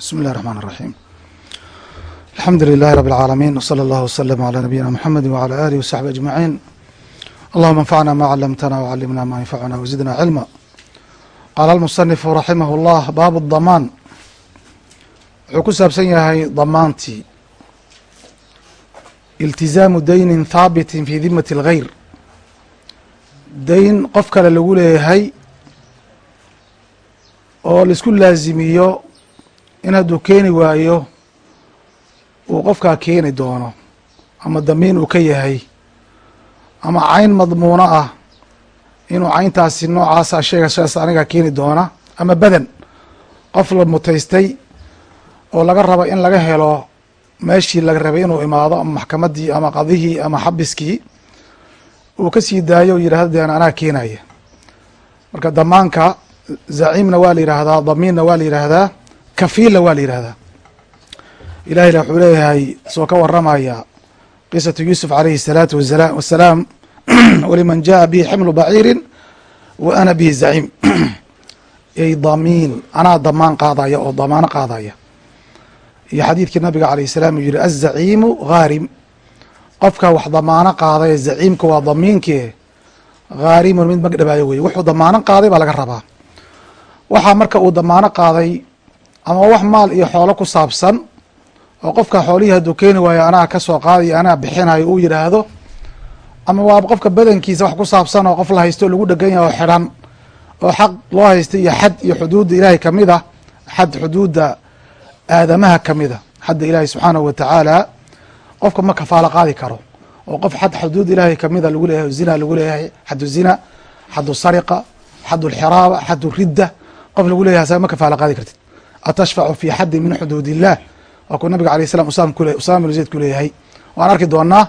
بسم الله الرحمن الرحيم الحمد لله رب العالمين وصلى الله وسلم على نبينا محمد وعلى آله وصحبه أجمعين اللهم انفعنا ما علمتنا وعلمنا ما ينفعنا وزدنا علما قال المصنف رحمه الله baaب الضمان wuxuu ku saabsan yahay damaantii iltizaamu daynin thaabitin fi dimati اlgayr dayn qof kale lagu leeyahay oo laisku laazimiyo in hadduu keeni waayo uu qofkaa keeni doono ama damiin uu ka yahay ama cayn madmuuno ah inuu cayntaasi noocaasa sheega sheegaas anigaa keeni doona ama badan qof la mutaystay oo laga rabo in laga helo meeshii laga rabay inuu imaado ama maxkamaddii ama qadihii ama xabiskii uu ka sii daayo o yidhahdo deen anaa keenaya marka damaanka zaciimna waa la yidhaahdaa damiinna waa la yidhaahdaa kafiilna waa la yidhaahdaa ilahina wuxuu leeyahay soo ka waramaya qisatu yuusuf calayhi الsalaatu wasala wasalaam waliman jaءa bihi ximlu baciirin wa ana bihi zaciim ay damiin anaa damaan qaadaya oo damaano qaadaya iyo xadiidkii nabiga alayh الsalaam uu yihi aلzaciimu haarim qofka wax damaano qaaday zaciimka waa damiinkii haarimun mid magdhabaayo weye wuxuu damaano qaaday baa laga rabaa waxaa marka uu damaano qaaday ama wax maal iyo xoolo ku saabsan oo qofka xoolihii hadduu keeni waayo anaa ka soo qaadayo anaa bixinayo uu yidhaahdo ama waa qofka badankiisa wax ku saabsan oo qof la haysto lagu dhegan yahay oo xidhan oo xaq loo haysta iyo xad iyo xuduudda ilaahay ka mid a xad xuduudda aadamaha ka mid a xadda ilaahay subxaanahu watacaala qofka ma kafaalo qaadi karo oo qof xad xuduud ilaahay kamida lagu leeyahay zina lagu leeyahay xadu zina xadu sariqa xadu lxiraaba xadu ridda qof lagu leeyahay asaga ma kafaalo qaadi kartid atashfacu fi xaddi min xuduud illah waa kuu nabiga usam kule usama binu zayd ku leeyahay waan arki doonaa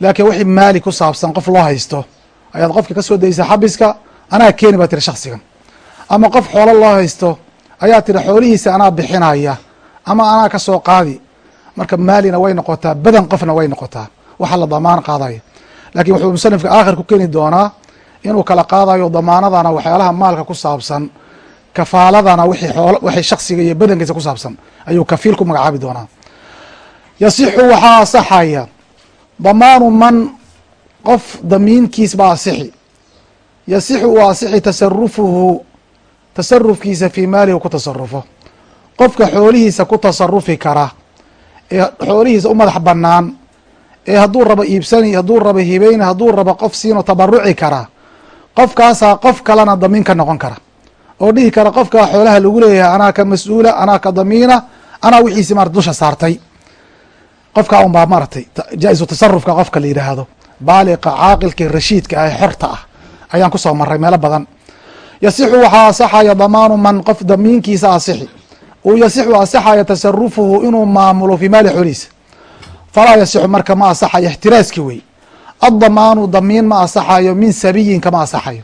laakiin wixii maali ku saabsan qof loo haysto ayaad qofka ka soo daysa xabiska anaa keeni baa tiri shaksigan ama qof xoolo loo haysto ayaa tiri xoolihiisa anaa bixinaya ama anaa ka soo qaadi marka maalina way noqotaa badan qofna way noqotaa waxa la damaan qaadaya lakiin wuxuu musanifka aakhir ku keeni doonaa inuu kala qaadayo damaanadana waxyaalaha maalka ku saabsan kafaaladana wixii shaksiga iyo badankiisa ku saabsan ayuu kafiil ku magacaabi doonaa. Yasixu waxaa asaxaya damaanu man qof damiinkiis baa asixi. Yasixu uu asixi tasarufuhu tasarufkiisa fii maalihi ku tasarufo qofka xoolihiisa ku tasarufi kara ee xoolihiisa u madax banaan ee hadduu rabo iibsani hadduu rabo hibayni hadduu rabo qof siino tabaruci kara qofkaasaa qof kalena damiin ka noqon kara oo dhihi kara qofkaa xoolaha lagu leeyahay anaa ka mas'uula anaa ka damiina anaa wixiisi marat dusha saartay. Qofkaa un baa maaragtay jaa-isu tasarufka qofka la yidhaahdo baaliqa caaqilka rashiidka ah ee xorta ah ayaan ku soo maray meelo badan. Yasixu waxaa asaxaya damaanu man qof damiinkiisa asixi uu yasixu asaxaya tasarufuhu inuu maamulo fii maali xoolihiisa falaa yasixu marka ma asaxayo ixtiraaski wey addamaanu damiin ma asaxayo min sabiyin kama asaxayo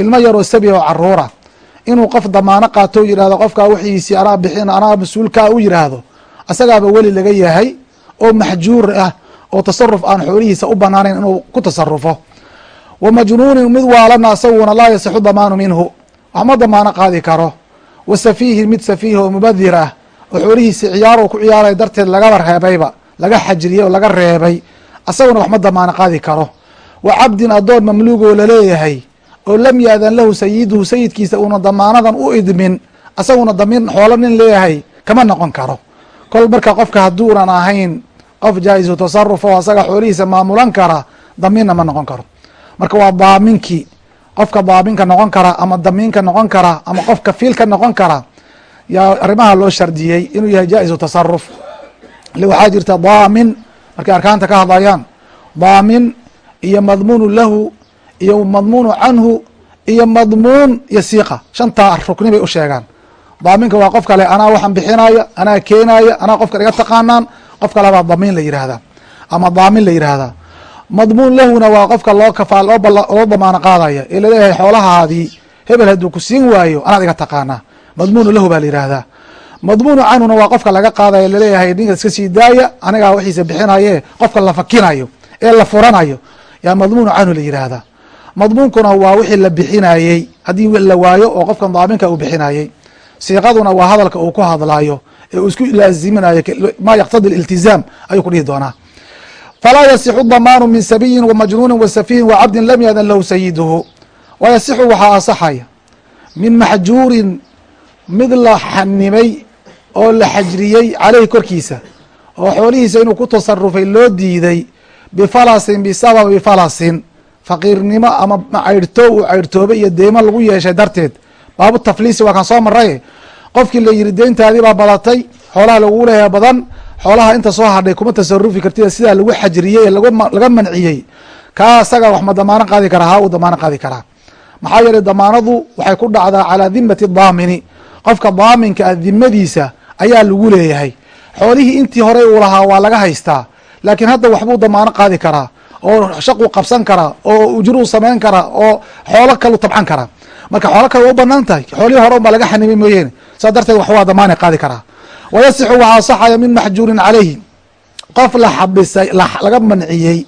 ilmo yaroo sabi oo caruura inuu qof damaano qaato yidhahdo qofkaa wixiisii anaa bixin anaa mas'uulkaa u yidhaahdo asagaaba weli laga yahay oo maxjuur ah oo tasaruf aan xoolihiisa u banaanayn inuu ku tasarufo wa majnuunin mid waalana asaguna laa yasixu damaanu minhu. Wax ma damaano qaadi karo. Wa safiihin mid safiih oo mubadir ah oo xoolihiisi ciyaaro ku ciyaaraya darteed lagaba reebayba laga xajriyey oo laga reebay asaguna wax ma damaano qaadi karo. Wa cabdin addoon mamluugoo la leeyahay oo lam yaadan lahu sayiduhu sayidkiisa uuna damaanadan u idmin asaguna damiin xoolo nin leeyahay kama noqon karo. Kol marka qofka hadduunan ahayn qof jaa-isu tasaruf oo asaga xoolihiisa maamulan kara damiinna ma noqon karo. Marka waa daaminkii qofka daaminka noqon kara ama damiinka noqon kara ama qof kafiilka noqon kara yaa arrimaha loo shardiyey inuu yahay jaa-isu tasaruf waxaa jirta daamin markay arkaanta ka hadlayaan daamin iyo madmuunu lahu iyo madmuunu canhu iyo madmuun iyo siiqa. Shantaa rukni bay u sheegaan. Daaminka waa qof kale anaa waxaan bixinaya anaa keenaya anaa qofka iga taqaanaan qof kale baa damiin la yihahdaa ama daamin la yihahdaa madmuun lahuna waa qofka loo kafa loo damaano qaadaya. Ee la leeyahay xoolahaadii hebel hadduu ku siin waayo anaad iga taqaanaa. Madmuunu lahu baa la yihahdaa madmuunu canhuna waa qofka laga qaadaya la leeyahay ninka iska sii daaya anigaa wixiisa bixinaye qofka la fakinayo ee la furanayo. Yaa madmuunu canhu la yihahdaa madmuunkuna waa wixii la bixinayey. Haddii la waayo oo qofkan daaminka uu bixinayey siiqaduna waa hadalka uu ku hadlaayo ee uu isku laaziminayo ma yaqtadi iltizaam ayuu ku dhihi doonaa. Falaa yasixu damaanu min sabiyin wamajnuunin wasafihin wacabdin lam yadan lahu sayiduhu wayasixu waxaa asaxaya min maxjuurin mid la xanimay oo la xajriyey caleyhi korkiisa oo xoolihiisa inuu ku tasarufay loo diiday bifalasin bisababi falasin faqiirnimo ama cayrhto uu cayrtoobay iyo deymo lagu yeeshay darteed. Baabu tafliisi waa kaan soo maray. Qofkii la yiri deyntaadii baa badatay xoolaha lagu leeyahay badan xoolaha inta soo hadhay kuma tasarufi kartid sidaa lagu xajriyey laga manciyey. Kaa isaga wax ma damaano qaadi karaa haa uu damaano qaadi karaa maxaa yeelay damaanadu waxay ku dhacdaa calaa dimati daamini. Qofka daaminka ah dimadiisa ayaa lagu leeyahay. Xoolihii intii horey uu lahaa waa laga haystaa. Laakiin hadda waxbuu damaano qaadi karaa oo shaquu qabsan karaa oo ujruu samayn karaa oo xoolo kalu tabcan karaa marka xoolo kale waa u bannaan tahay. Xoolihii hore un baa laga xanimay mooyeene saa darteed wax waa damaani qaadi karaa wayasixu waxaa asaxaya min maxjuurin calayhi. Qof la xabisay laga manciyey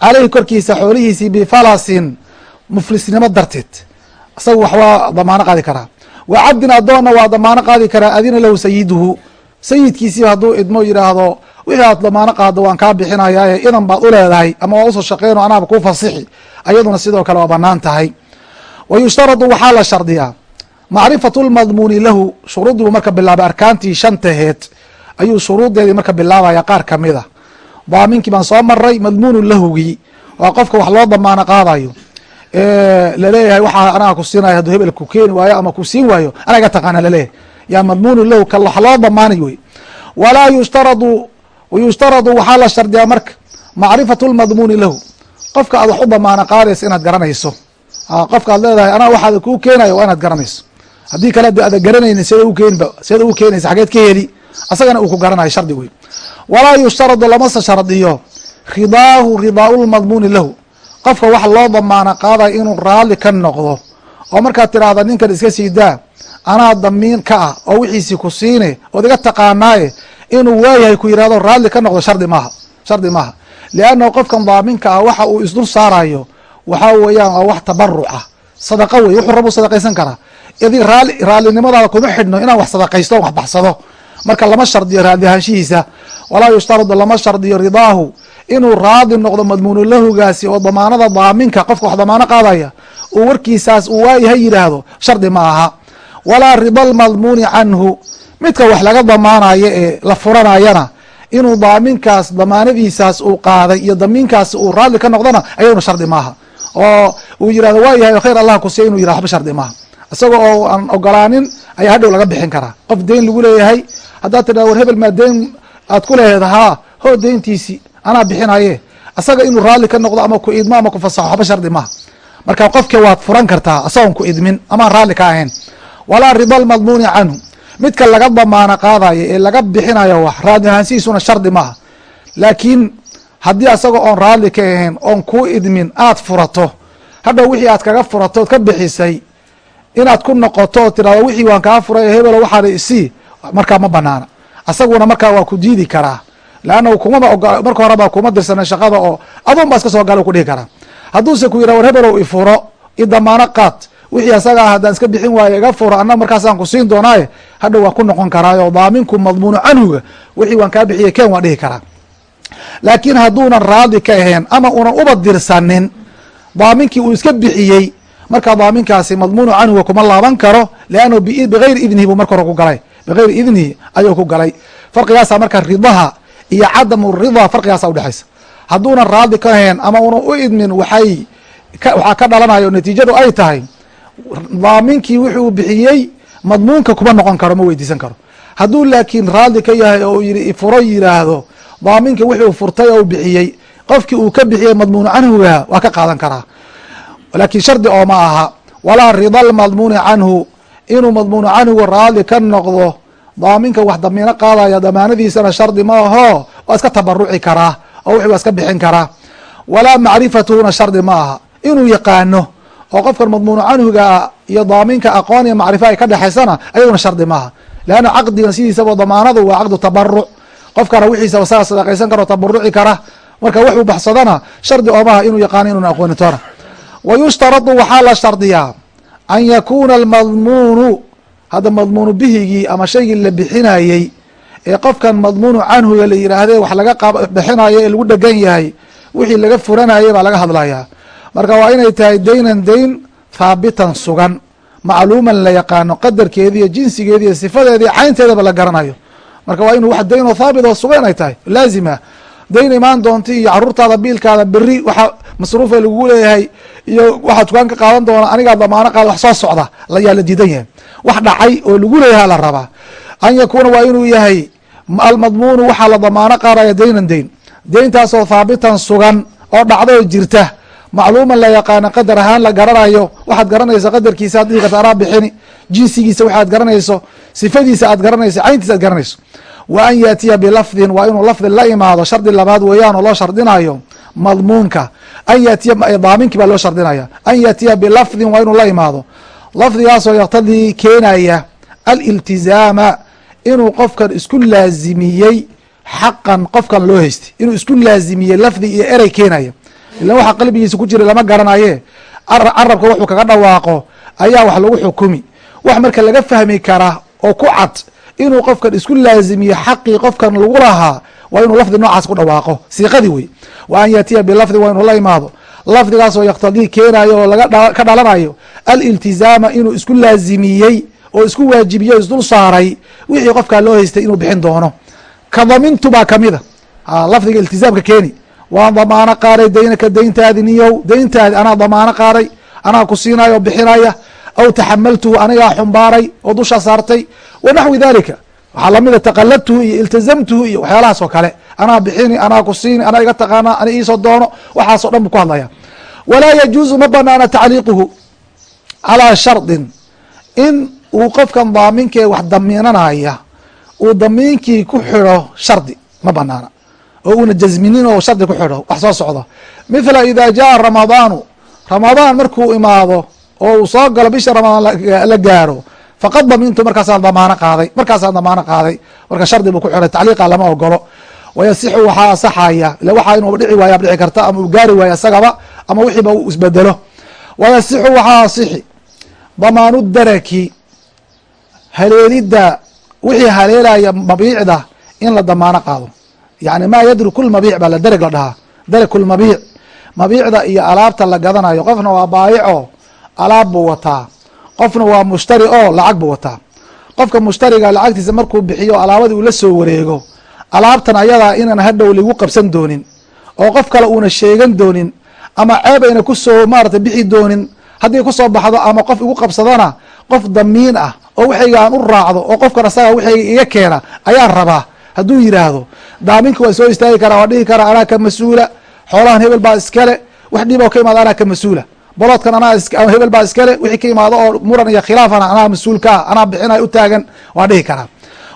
caleyhi korkiisa xoolihiisii bifalasin muflisnimo darteed. Isaga wax waa damaano qaadi karaa wa cabdin adoonna waa damaano qaadi karaa adina lahu sayiduhu. Sayidkiisiiba hadduu idmo yidhaahdo wixii aad damaano qaado waan kaa bixinayaaye idan baad u leedahay ama waa u soo shaqeyn anaaba kuu fasixi. Ayaduna sidoo kale waa bannaan tahay. Wa yushtaradu waxaa la shardiyaa. Macrifatu lmadmuuni lahu shuruuddii buu marka bilaabay arkaantii shantaheed ayuu shuruuddeedii marka bilaabaya qaar ka mid a daaminkii baan soo maray madmuunu lahugii waa qofka wax loo damaano qaadayo. Laleeyahay waxaa anaga ku siinaya hadduu hebel ku keeni waayo ama ku siin waayo anaa iga taqaana la leeyahay. Yaa madmuunu lahu ka wax loo damaanay wey. Walaa yushtaradu yushtaradu waxaa la shardiyaa marka macrifatu lmadmuuni lahu qofka aad wax u damaano qaadaysa inaad garanayso qofka ad leedahay anaa waxaad kuu keenayo waa inaad garanayso haddii kale de ada garanayni sida ukeenba sida u keenaysa xageed ka heli asagana uu ku garanayo shardi wey walaa yushtaradu lamase shardiyo ridaahu ridaau lmadmuuni lahu qofka wax loo damaano qaadayo inuu raalli ka noqdo oo markaad tiraahda ninkan iska sii daa anaa damiin ka ah oo wixiisii ku siine ood iga taqaanaaye inuu waayahay ku yihahdo raalli ka noqdo shardi maaha shardi maaha. Liannahu qofkan daaminka ah waxa uu isdul saarayo waxaa weeyaan waa wax tabaruc ah. Sadaqa wey wuxuu rabuu sadaqaysan karaa. Idi raali raallinimadaada kuma xidhno inaan wax sadaqaysto wax baxsado. Marka lama shardiyo raali ahaanshihiisa. Walaa yushtaradu lama shardiyo ridaahu. Inuu raadi noqdo madmuunu lahugaasi oo damaanada daaminka qofka wax damaano qaadaya uu warkiisaas uu waayahay yidhaahdo shardi ma aha. Walaa rida almadmuuni canhu midka wax laga damaanayo ee la furanayana inuu daaminkaas damaanadiisaas uu qaaday iyo damiinkaas uu raalli ka noqdona ayaduna shardi maaha. Oo uu yihahdo waa khayr allah kusiya inuu yirah waxba shardi maaha. Isaga oo aan ogolaanin ayaa hadhow laga bixin karaa. Qof deyn lagu leeyahay haddaad tidhahdo war hebel maa deyn aad ku leeheed haa hoo deyntiisi anaa bixinaye isaga inuu raalli ka noqdo ama ku idmo ama ku fasaxo waxba shardi maaha. Marka qofka waad furan kartaa isagoon ku idmin amaan raalli ka ahayn. Walaa rida almadmuuni canhu midka laga damaano qaadayo ee laga bixinayo wax raadi ahaansihiisuna shardi maaha. Laakiin haddii asagoo oon raalli ka ahayn oon kuu idmin aad furato hadhow wixii aad kaga furato ood ka bixisay inaad ku noqoto oo tirahdo wixii waan kaa furay hebelo waxaana isii markaa ma banaana. Asaguna markaa waa ku diidi karaa. Leanna kumaba ogo marka horeba kuma dirsana shaqada oo baa iska soo gala ku dhihi karaa. Hadduuse ku yidhah war hebelow ifuro i damaano qaad wixii asaga ah haddaan iska bixin waayo iga furo anna markaasaan ku siin doonaaye hadhow waa ku noqon karaayo daaminku madmuunu canhuga wixii waan kaa bixiyay ken waan dhihi karaa. Laakiin hadduunan raadi ka ahayn ama unan uba dirsanin daaminkii uu iska bixiyey marka daaminkaasi madmuunu canhuga kuma laaban karo liannahu bigayri idnihi buu marka hore ku galay. Bigayri idnihi ayuu ku galay. Farqigaasa marka ridaha iyo cadamu rida farqigaasa udhexaysa hadduunan raadi ka ahayn ama unan u idmin waxay waxaa ka dhalanayo natiijadu ay tahay daaminkii wuxuu bixiyey madmuunka kuma noqon karo ma weydiisan karo. Hadduu laakiin raadi ka yahay oo yii furo yiraahdo daaminka wuxuu furtay oo bixiyey. Qofkii uu ka bixiyey madmuunu canhuga waa ka qaadan karaa. Laakiin shardi oo ma aha. Walaa rida almadmuuni canhu. Inuu madmuunu canhuga raali ka noqdo daaminka wax damiino qaadaya damaanadiisana shardi ma aho. Waa iska tabaruci karaa oo wixii waa iska bixin karaa. Walaa macrifatuhuna shardi ma aha. Inuu yaqaano oo qofkan madmuunu canhuga iyo daaminka aqoon iyo macrifo ay ka dhexaysana ayaduna shardi maaha. Leanna caqdigan sidiisaba damaanadu waa caqdu tabaruc qofkana wixiisa isaga sadaqaysan karo tabaruci kara. Marka wuxuu baxsadana shardi oomaha inuu yaqaano inuuna aqooni toona wa waxaa la shardiyaa an yakuuna almadmuunu hadda madmuunu bihigii ama shaygii la bixinayey ee qofkan madmuunu canhuga la yiraahde wax laga bixinayo ee lagu dhegan yahay wixii laga furanayay baa laga hadlayaa marka waa inay tahay daynan dayn thaabitan sugan. Macluuman la yaqaano qadarkeediiyo jinsigeediiyo sifadeediiyo caynteedaba la garanayo. Marka waa inuu wax dayn oo thaabit oo sugan ay tahay. Laazima. Dayn imaan doonta iyo caruurtaada biilkaada beri waxa masruufa lagu leeyahay iyo waxaa dukaan ka qaadan doona anigaa damaano qaada wax soo socda yaa la diidan yahay. Wax dhacay oo lagu leeyaha la rabaa. An yakuuna waa inuu yahay almadmuunu waxaa la damaano qaadaya daynan dayn deyntaasoo thaabitan sugan oo dhacda oo jirta macluuman la yaqaano qadar ahaan la garanayo. Waxaad garanayso qadarkiisa ad dhihi karta bixini jinsigiisa waxaad garanayso sifadiisa aad garanayso cayntiisa aad garanayso. Wa an yaatiya bilafdin waa inuu lafdi la imaado shardi labaad weeyaan oo loo shardinayo madmuunka. An yaatiya daaminki baa loo shardinaya an yaatiya bilafdin waa inuu la imaado. Lafdigaasoo yaktadii keenaya aliltizaama inuu qofkan isku laazimiyey xaqan qofkan loo haystay. Inuu isku laazimiyey lafdi iyo erey keenaya ilan waxa qalbigiisa ku jira lama garanaye carabka wuxuu kaga dhawaaqo ayaa wax lagu xukumi. Wax marka laga fahmi kara oo ku cad inuu qofkan isku laazimiyo xaqii qofkan lagu lahaa waa inuu lafdi noocaas ku dhawaaqo. Siiqadii wey. Wa an yaatiya bilafdi waa inuu la imaado. Lafdigaasoo yaktadii keenayo oo laga ka dhalanayo aliltizaama inuu isku laazimiyey oo isku waajibiye o isdul saaray wixii qofkaa loo haystay inuu bixin doono. Ka damintu baa kamida lafdiga iltizaamka keeni waan damaano qaaday daynaka dayntaadi niyow dayntaadi anaa damaano qaaday anaa ku siinaya bixinaya aw taxamaltuhu anigaa xumbaaray oo dusha saartay wa naxwi dalika waxaa lamida taqaladtuhu iyo iltizamtuhu iyo waxyaalahaas oo kale. Anaa bixini anaa ku siini anaa iga taqaana ana iisoo doono waxaasoo dhan buu ku hadlaya walaa yajuuzu ma banaana tacliiquhu calaa shardin. In uu qofkan daaminkae wax damiinanaya uu damiinkii ku xidho shardi ma banaana oo una jasminin oo shardi ku xidho wax soo socdo mithla ida jaa ramadaanu ramadaan markuu imaado oo uu soo galo bisha ramadaan la gaaro faqad damintu markaasaan damaano qaaday markaasaan damaano qaaday. Marka shardi buu ku xidhay tacliiqa lama ogolo wayasixu waxaa asaxaya ila waxaa inuu dhici waaya dhici karta ama uu gaari waayo isagaba ama wixiiba uu isbedelo wayasixu waxaa asixi damaanu daraki haleelidda wixii haleelaya mabiicda in la damaano qaado yani maa yadriku lmabiic baa la dereg la dhahaa. Dariku lmabiic mabiicda iyo alaabta la gadanayo qofna waa baayico alaab buu wataa. Qofna waa mushtari oo lacag buu wataa. Qofka mushtariga lacagtiisa markuu bixiyo alaabadii uu la soo wareego alaabtan ayadaa inaan hadhow lagu qabsan doonin. Oo qof kale uuna sheegan doonin ama ceeb ayna ku soo maarata bixi doonin haddii ku soo baxdo ama qof igu qabsadana qof damiin ah oo waxayga aan u raacdo oo qofkan asaga waxayga iga keena ayaan rabaa hadduu yidhaahdo daaminka waa soo istaagi karaa waa dhihi karaa anaa ka mas'uula. Xoolahan hebel baa iskale wax dhib oo ka imaado anaa ka mas'uula. Boloodkan anaa hebel baa iskale wixii ka imaado oo muran iyo khilaafana anaa mas'uulka ah anaa bixinay u taagan waa dhihi karaa.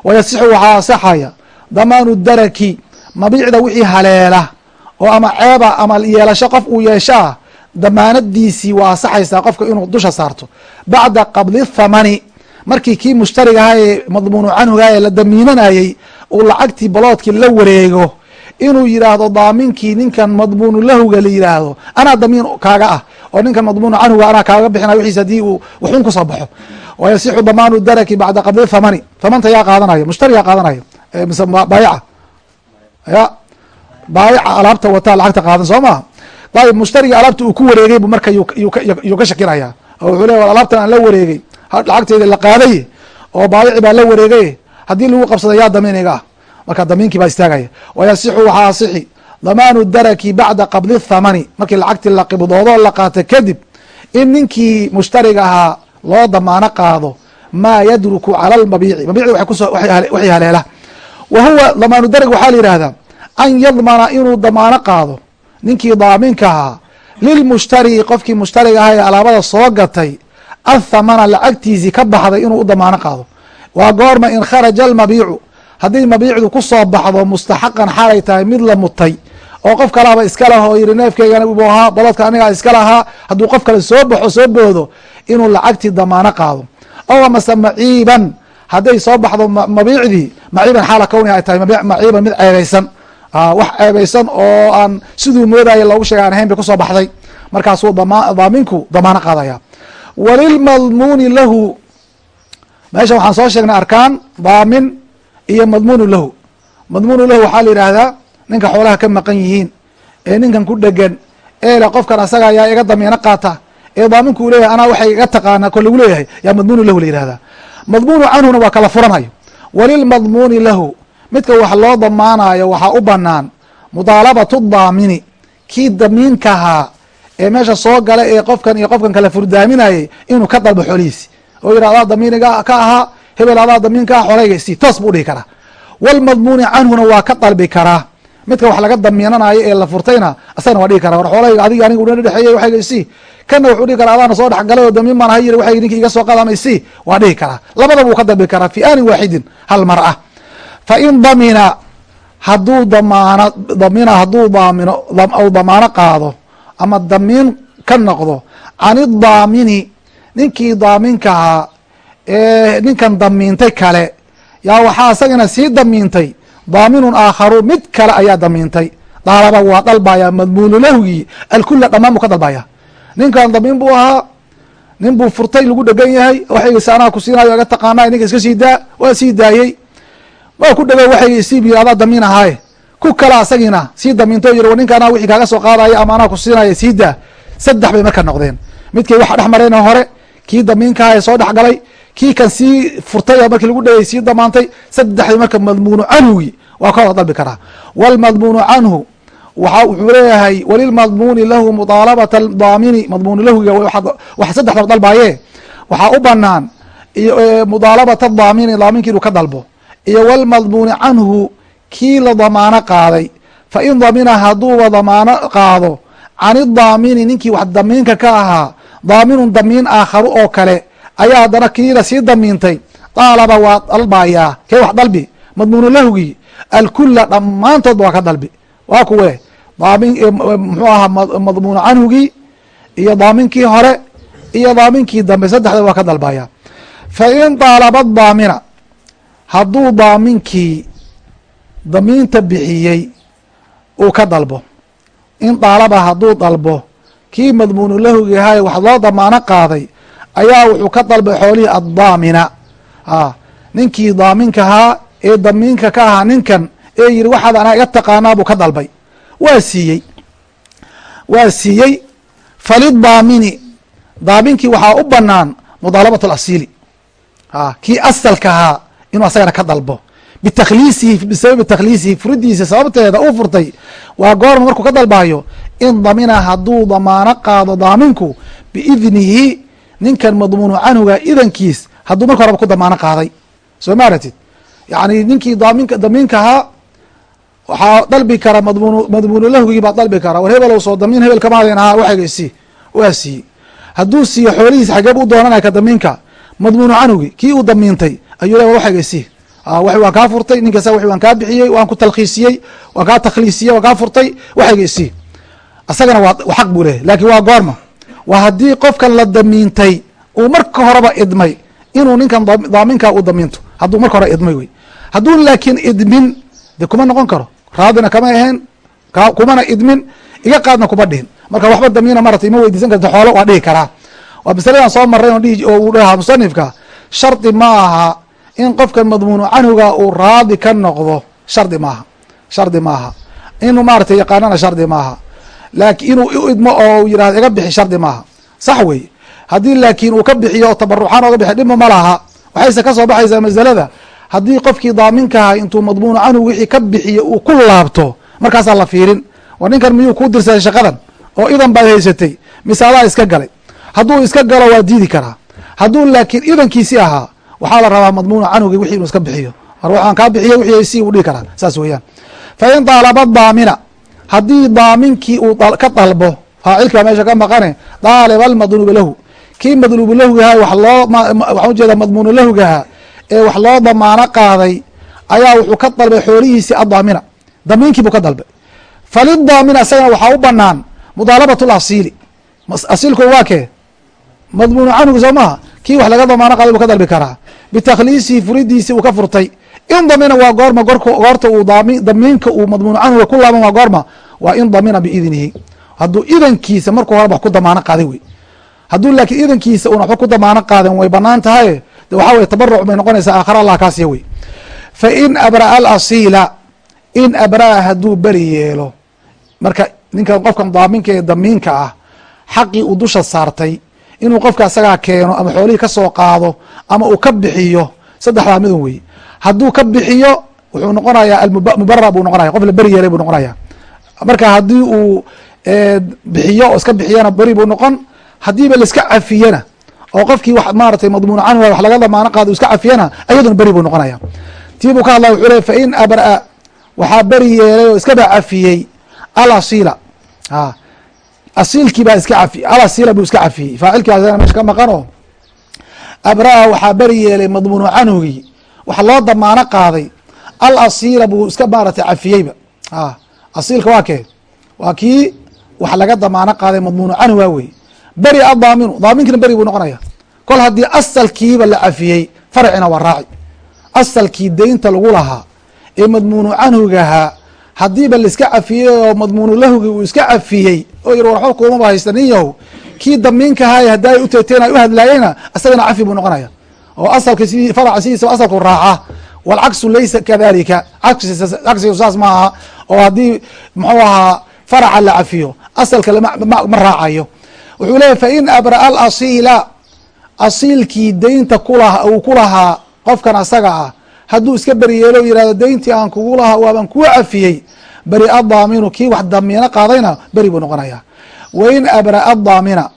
Wayasixu waxaa asaxaya damaanu daraki mabiicda wixii haleela oo ama ceeba ama yeelasho qof uu yeeshaa damaanadiisii waa asaxaysaa qofka inuu dusha saarto. Bacda qabdi thamani markii kii mushtarigaha ee madmuunu canhuga ee la damiinanayey uu lacagtii baloodkii la wareego inuu yidhaahdo daaminkii ninkan madmuunu lahuga la yidhaahdo anaa damiin kaaga ah oo ninkan madmuunu canhuga anaa kaaga bixinay wixiis haddii uu wuxun ku soo baxo. Wayasixu damaanu daraki bacda qabdi thamani. Thamanta yaa qaadanayo mushtarigaa qaadanayo. Mise baayica ya. Baayica alaabta wataa lacagta qaadan soo maha dayib mushtariga alaabta uu ku wareegay bu marka yuu ka shakinaya oo wuxuu leya alaabtan aan la wareegay lacagteeda la qaaday oo baayici baa la wareegay haddii lagu qabsada yaa damiiniga. Ah marka damiinkii baa istaagaya wayasixu waxaa asixi damaanu daraki bacda qabdi thamani. Markii lacagtii la qibdoodo la qaata kadib in ninkii mushtariga ahaa loo damaano qaado maa yadruku cala lmabiici mabiicda waxay haleela. Wa huwa damaanu darag waxaa la yihahdaa an yadmana inuu damaano qaado. Ninkii daaminka ahaa lilmushtari qofkii mushtariga ahaa ee alaabada soo gatay athamana lacagtiisii ka baxday inuu u damaano qaado waa goorma in kharaja almabiicu haddii mabiicdu ku soo baxdo mustaxaqan xaalay tahay mid la mutay oo qof kalaba iska lah oo yihi neefkeygana buu ahaa baloodka anigaa iska lahaa hadduu qof kale soo baxo soo boodo inuu lacagtii damaano qaado. Ow amase maciiban hadday soo baxdo mabiicdii maciiban xaala kawni ay tahay maciiban mid ceebeysan. Wax ceebeysan oo aan siduu moodaya loogu sheega aan ahayn bay ku soo baxday. Markaasuu daaminku damaano qaadaya walilmadmuuni lahu meesha waxaan soo sheegnay arkaan daamin iyo madmuunu lahu. Madmuunu lahu waxaa la yidhaahdaa ninka xoolaha ka maqan yihiin ee ninkan ku dhegan ee le qofkan asaga ayaa iga damiino qaata ee daaminku u leeyahay anaa waxay iga taqaanaa ko lagu leeyahay yaa madmuunu lahu la yihahdaa madmuunu canhuna waa kala furanayo walilmadmuuni lahu midka wax loo damaanayo waxaa u banaan mudaalabatu daamini kii damiinkahaa ee meesha soo gala ee qofkan iyo qofkan kala furdaaminayay inuu ka dalbo xoolihiisi oo yidhah adaa damiiniga ka ahaa hebel adaa damiinka ah xoolahayga isii toos buu dhihi karaa. Walmadmuuni canhuna waa ka dalbi karaa. Midka wax laga damiinanayo ee la furtayna asagana waa dhihi kara war xoolahayga adig aniga una dhexeeyey waxayga isii kana wuxuu dhihi karaa adaana soo dhexgalay oo damiin baan hayiri waxayga ninki iga soo qaadama isii waa dhihi karaa. Labadaba uu ka dalbi karaa fi aanin waaxidin hal mar ah. Fa in damina hadduu damaano damina hadduu daamino damaano qaado ama damiin ka noqdo can ninkii daaminkahaa ee ninkan damiintay kale yaa waxaa isagana sii damiintay. Daaminun aakharu mid kale ayaa damiintay. Daalaba waa dalbaya madmuunu lahwigii alkula dhamaan buu ka dalbaya ninkan damiin buu ahaa nin buu furtay lagu dhegan yahay waxaygiisi anaa ku siinayo iga taqaana ninka iska sii daa waa sii daayey. Waa ku dhego waxaygi isii biyo adaa damiin ahaaye. Ku kale asagiina sii damiinto yiri ninka anaa wixii kaaga soo qaadaya ama anaa ku siinaya sii daa. Saddex bay marka noqdeen. Midkay waxa dhex mareen hore kii damiinkaha ee soo dhex galay kii kan sii furtay markii lagu dhegay sii damaantay saddexdii marka madmuunu canhugi waa ka wada dalbi karaa. Wاlmadmuunu canhu waxa wuxuu leeyahay walilmadmuuni lahu mudaalabata daamini madmuunu lahuga wax saddex daba dalbaye waxaa u banaan mudaalabata daamini daaminki inuu ka dalbo iyo wاlmadmuuni canhu kii la damaano qaaday. Fain damina hadduuba damaano qaado can idaamini ninkii wax damiinka ka ahaa daaminun damiin aakharu oo kale. Ayaa haddana kiila sii damiintay. Daalaba waa dalbayaa kee wax dalbi? Madmuunu lahugii alkula dhammaantoodba waa ka dalbi. Waa kuwe. Daamin muxuu ahaa madmuunu canhugii iyo daaminkii hore. Iyo daaminkii dambe. Saddexda waa ka dalbaya fa in daalaba daamina. Hadduu daaminkii damiinta bixiyey uu ka dalbo. In daalaba hadduu dalbo kii madmuunu lahugi ahay wax loo damaano qaaday ayaa wuxuu ka dalbay xoolihii addaamina. Ninkii daaminkahaa ee damiinka ka ahaa ninkan ee yiri waxaad anaa iga taqaanaa buu ka dalbay. Waa siiyey. Waa siiyey. Falidaamini daaminkii waxaa u banaan mudaalabat alasiili kii asalkahaa inuu asagana ka dalbo. Bitakhliisihi bisababi takhliisihi furidiisa sababteeda uu furtay waa goorma markuu ka dalbayo in damina hadduu damaano qaado daaminku biidnihi ninkan madmuunu canhuga idankiis hadduu marka horeba ku damaano qaaday. Soo ma aratid ninkii daaminka damiinkahaa waxaa dalbi kara madmun madmuunu lahwigii baa dalbi kara. War hebelow soo damiin hebel kamaadeen ahaa waxayga isii waa siiyey hadduu siiyo xoolihiis xageeb u doonanaya ka damiinka madmuunu canhugi kii uu damiintay ayuu le war waxayga isii w waan kaa furtay ninkasa w waan kaa bixiyey waan ku talkhiisiyey waan kaa takhliisiyey waan kaa furtay waxayga isii asagana waa xaq buu leeyahy laakiin waa goorma. Waa haddii qofkan la damiintay uu marka horeba idmay inuu ninkan daaminka uu damiinto hadduu marka hore idmay wey. Hadduu laakiin idmin de kuma noqon karo. Raadina kama ahayn kumana idmin iga qaadna kuma dhihin. Marka waxba damiina marata ima weydiisan karta xoolo waa dhihi karaa. Waa masaladan soo maray oo uu dhahaa musanifka shardi ma aha in qofkan madmuunu canhuga uu raadi ka noqdo shardi maaha shardi maaha inuu maarata yaqaanana shardi maaha laakin inuu u idmo oo yihahdo iga bixi shardi maaha. Sax wey haddii laakiin uu ka bixiyo tabaruxaan oga bixi dhibma ma laha. Waxayse ka soo baxaysaa masalada. Haddii qofkii daaminkaha intuu madmuunu canhu wixii ka bixiyo uu ku laabto markaasaa la fiirin. War ninkan miyuu kuu dirsaday shaqadan? Oo idan baad haysatay. Mise adaa iska galay. Hadduu iska galo waa diidi karaa. Hadduu laakiin idankiisi ahaa waxaa la rabaa madmuunu canhugi wixii inuu iska bixiyo. War waxaan kaa bixiye wixii si uu dhihi karaa saas weeyaan. Fa in daalaba daamina haddii daaminkii uu ka dalbo faacilka meesha ka maqane daaliba almadluuba lahu. Kii madluubu lahugaha waxaan ujeeda madmuunu lahugaha ee wax loo damaano qaaday ayaa wuxuu ka dalbay xoolihiisii addaamina. Damiinkii buu ka dalbay. Falidaamina isagana waxaa u banaan mudaalabat lasiili asiilku waa kee? Madmuunu canhugi soo maha kii wax laga damaano qaaday buu ka dalbi karaa. Bitakhliisihi furidiisii uu ka furtay in damina waa goorma goorta uu damiinka uu madmuunu canhuga ku laaban waa goorma waa in damina biidnihi. Hadduu idankiisa markuu horeba wax ku damaano qaaday wey. Hadduu laakiin idankiisa una waxba ku damaano qaadan way bannaan tahay. De waxaa weye tabaruc bay noqonaysaa aakhara allah kaasiya wey. Fain abra'a alasiila in abra'a hadduu beri yeelo marka ninkan qofkan daaminka ee damiinka ah xaqii uu dusha saartay inuu qofka asagaa keeno ama xoolihii ka soo qaado ama uu ka bixiyo saddexdaa midun wey hadduu ka bixiyo wuxuu noqonayaa almubara buu noqonaya qof la beri yeelay buu noqonaya marka haddii uu bixiyo oo iska bixiyana beri buu noqon haddiiba laiska cafiyana oo qofkii w maaratay madmuun canhu wax laga damaano qaado iska cafiyana ayaduna beri buu noqonaya tii buu ka hadlaya wuxuu le fain abraa waxaa beri yeelay oo iskaba cafiyey alasiila a asiilkii baa iska cafi alasiila buu iska cafiyey. Faacilkii baa ka maqan abraa waxaa beri yeelay madmuunu canhugii waxa loo damaano qaaday. Alasiila buu iska maaratay cafiyeyba. A asiilka waa kee? Waa kii wax laga damaano qaaday madmuunu canhu waa wey beri adaaminu daaminkina beri buu noqonaya. Kol haddii asalkiiba la cafiyey farcina waa raaci. Asalkii deynta lagu lahaa ee madmuunu canhugahaa haddiiba laiska cafiyey oo madmuunu lahugi uu iska cafiyey oo yir war waxba kuumaba haysta nin yahow kii damiinkahaay haddaa ay uteeteen ay u hadlaayeyna isagana cafi buu noqonaya oo asalka sidii faraca sidiisaba asalku raaca. Walcaksu laysa kadalika. Cagsigu saas ma aha oo haddii muxuu ahaa faraca la cafiyo. Asalka ma raacayo. Wuxuu leeyahy fain abraa alasiila asiilkii deynta kula uu ku lahaa qofkan asaga ah hadduu iska beri yeelo yihahdo deyntii aan kugu lahaa waaban kuu cafiyey. Beri adaaminu kii wax damiino qaadayna beri buu noqonaya wain abraa daamina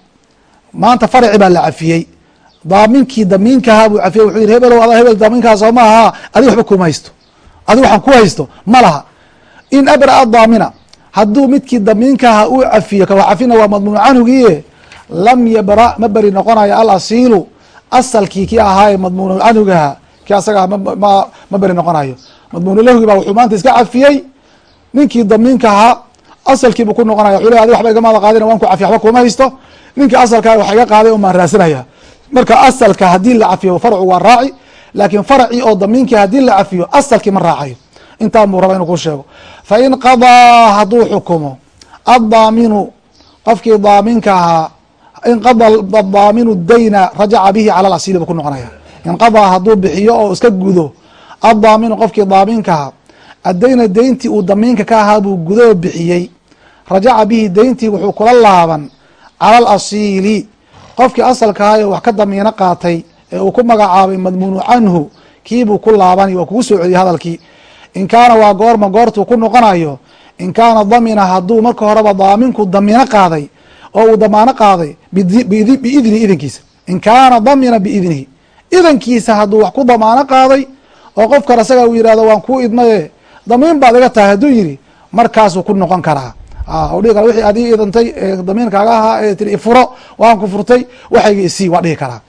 maanta farci baa la cafiyey daaminkii damiinkahaa buu cafiyey wuxuu yihi hebel ada hebel damiinkaa soo ma aha. Adig waxba kuma haysto. Adig waxaan ku haysto. Ma laha. In abraa daamina hadduu midkii damiinkaha uu cafiyo kawa cafina waa madmuun canhugiie lam yabra ma beri noqonayo alasiilu asalkii kii ahaaye madmuun canhugaha kii asagaa ma beri noqonayo. Madmuun lahugi baa wuxuu maanta iska cafiyey. Ninkii damiinkahaa asalkiibuu ku noqonaya wxuu le adi waxba igamaada qaadina waan ku cafiya waxba kuma haysto. Ninkii asalkaa wax iga qaaday umaan raasanaya marka asalka haddii la cafiyo farcu waa raaci laakiin farcii oo damiinkii haddii la cafiyo asalkii ma raacayo. Intaan buu raba inu ku sheego. Fain qadaa hadduu xukumo addaaminu qofkii daaminka ahaa inqada daaminu dayna rajaca bihi cala lasili buu ku noqonaya. Inqadaa hadduu bixiyo oo iska gudo addaaminu qofkii daaminka ahaa addayna deyntii uu damiinka ka ahaa buu gudoo bixiyey. Rajaca bihi deyntii wuxuu kula laaban cala alasiili qofkii asalkaayo wax ka damiino qaatay ee uu ku magacaabay madmuunu canhu kiibuu ku laabanay waa kugu soo celiyay hadalkii. In kaana waa goorma goortuu ku noqonayo in kaana damina hadduu marka horeba daaminku damiino qaaday oo uu damaano qaaday biidni idinkiisa. In kaana damina biidnihi. Idankiisa hadduu wax ku damaano qaaday oo qofkan asaga uu yihahdo waan kuu idmaye damiin baad iga tahay hadduu yihi markaasuu ku noqon karaa dhihi kara wixii adii idantay damiinkaaga ahaa ee tiri ifuro waan ku furtay waxayga isii waa dhihi karaa.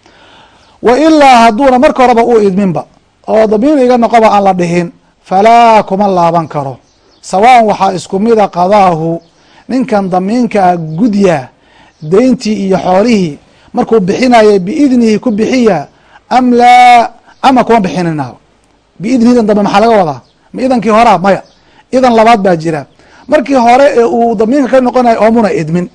Wa ilaa hadduuna marka horeba u idminba oo damiin iga noqoba aan la dhihin falaa kuma laaban karo. Sawaan waxaa isku mida qadaahu ninkan damiinkaa gudya deyntii iyo xoolihii markuu bixinaya biidnihi ku bixiya am laa ama kuma bixinina biidnihidan dambe maxaa laga wadaa? Ma idankii horaa? Maya. Idan labaad baa jira markii hore ee uu damiinka ka noqonayo oomuna idmin.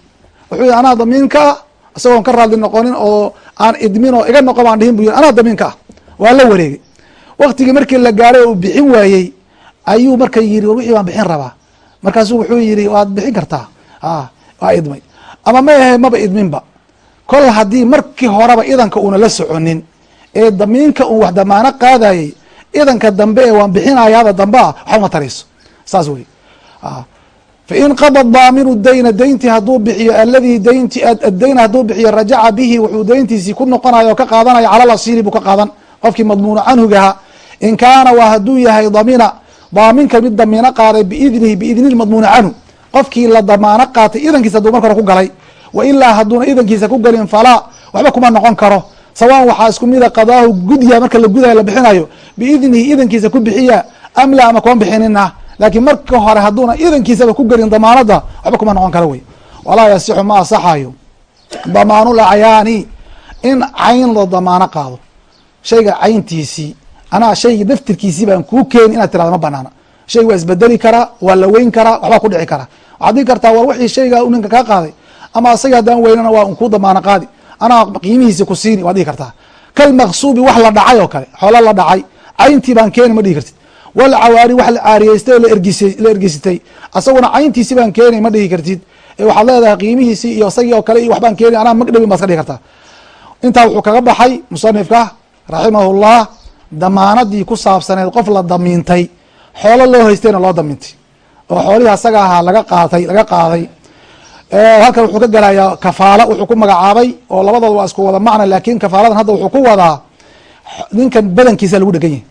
Wuxuu yihi anaa damiinka? Ah isagoon ka raadli noqonin oo aan idmin oo iga noqo baan dhihin bu yiri anaa damiinka? Ah waa la wareegay. Waktigii markii la gaaray uu bixin waayey ayuu marka yiri war wixii baan bixin rabaa. Markaasuu wuxuu yihi waad bixin kartaa. Waa idmay. Ama ma ahe maba idminba. Kol haddii markii horeba idanka uuna la soconin ee damiinka uu wax damaano qaadayey idanka dambe ee waan bixinaya hada dambe ah waxba ma tarayso. Saas wey fain qada daaminu dayna deyntii hadduu bixiyo aladii deynti addayn hadduu bixiyo rajaca bihi wuxuu deyntiisii ku noqonayo ka qaadanaya cala lasiili buu ka qaadan qofkii madmuunu canhugaha in kaana waa hadduu yahay damina daaminka mid damiino qaaday biidnihi biidni madmuuni canhu qofkii la damaano qaatay idankiisa haduu marka hore ku galay wa ilaa hadduuna idankiisa ku galin falaa waxba kuma noqon karo sawaan waxaa isku mida qadaahu gudya marka la gudayo la bixinayo biidnihi idankiisa ku bixiya am la ama kuma bixinina laakiin marka hore hadduuna idankiisaba ku gelin damaanada waxba kuma noqon karo wey. Walaa yasixu ma asaxayo. Damaanul acyaani in cayn la damaano qaado. Shayga cayntiisii anaa shayga daftirkiisii baan kuu keeni inaad tirado ma banaana shayga waa isbedeli karaa waa la weyn karaa waxbaa ku dhici karaa waxaad dhigi kartaa war wixii shayga u ninka kaa qaaday? Ama asaga haddaan weynana waa kuu damaano qaadi. Anaa qiimihiisi ku siini waad dhigi kartaa. Kalmaqsuubi wax la dhacay oo kale xoolo la dhacay. Cayntii baan keeni ma dhigi kartid walcawaari wax la caariyeystay oo la ergisitay asaguna cayntiisi baan keenay ma dhihi kartid ee waxaad leedahay qiimihiisii iyo isagii oo kale iyo waxbaan keenay anaa magdhabin baad ka dhihi kartaa intaa wuxuu kaga baxay musanifka raximahullah damaanadii ku saabsaneed qof la damiintay xoolo loo haystayna loo damiintay oo xoolihii asaga ahaa laga qaatay laga qaaday halkan wuxuu ka gelayaa kafaalo wuxuu ku magacaabay oo labadooda waa isku wada macna laakin kafaaladan hadda wuxuu ku wadaa ninkan badankiisa lagu dhegan yahy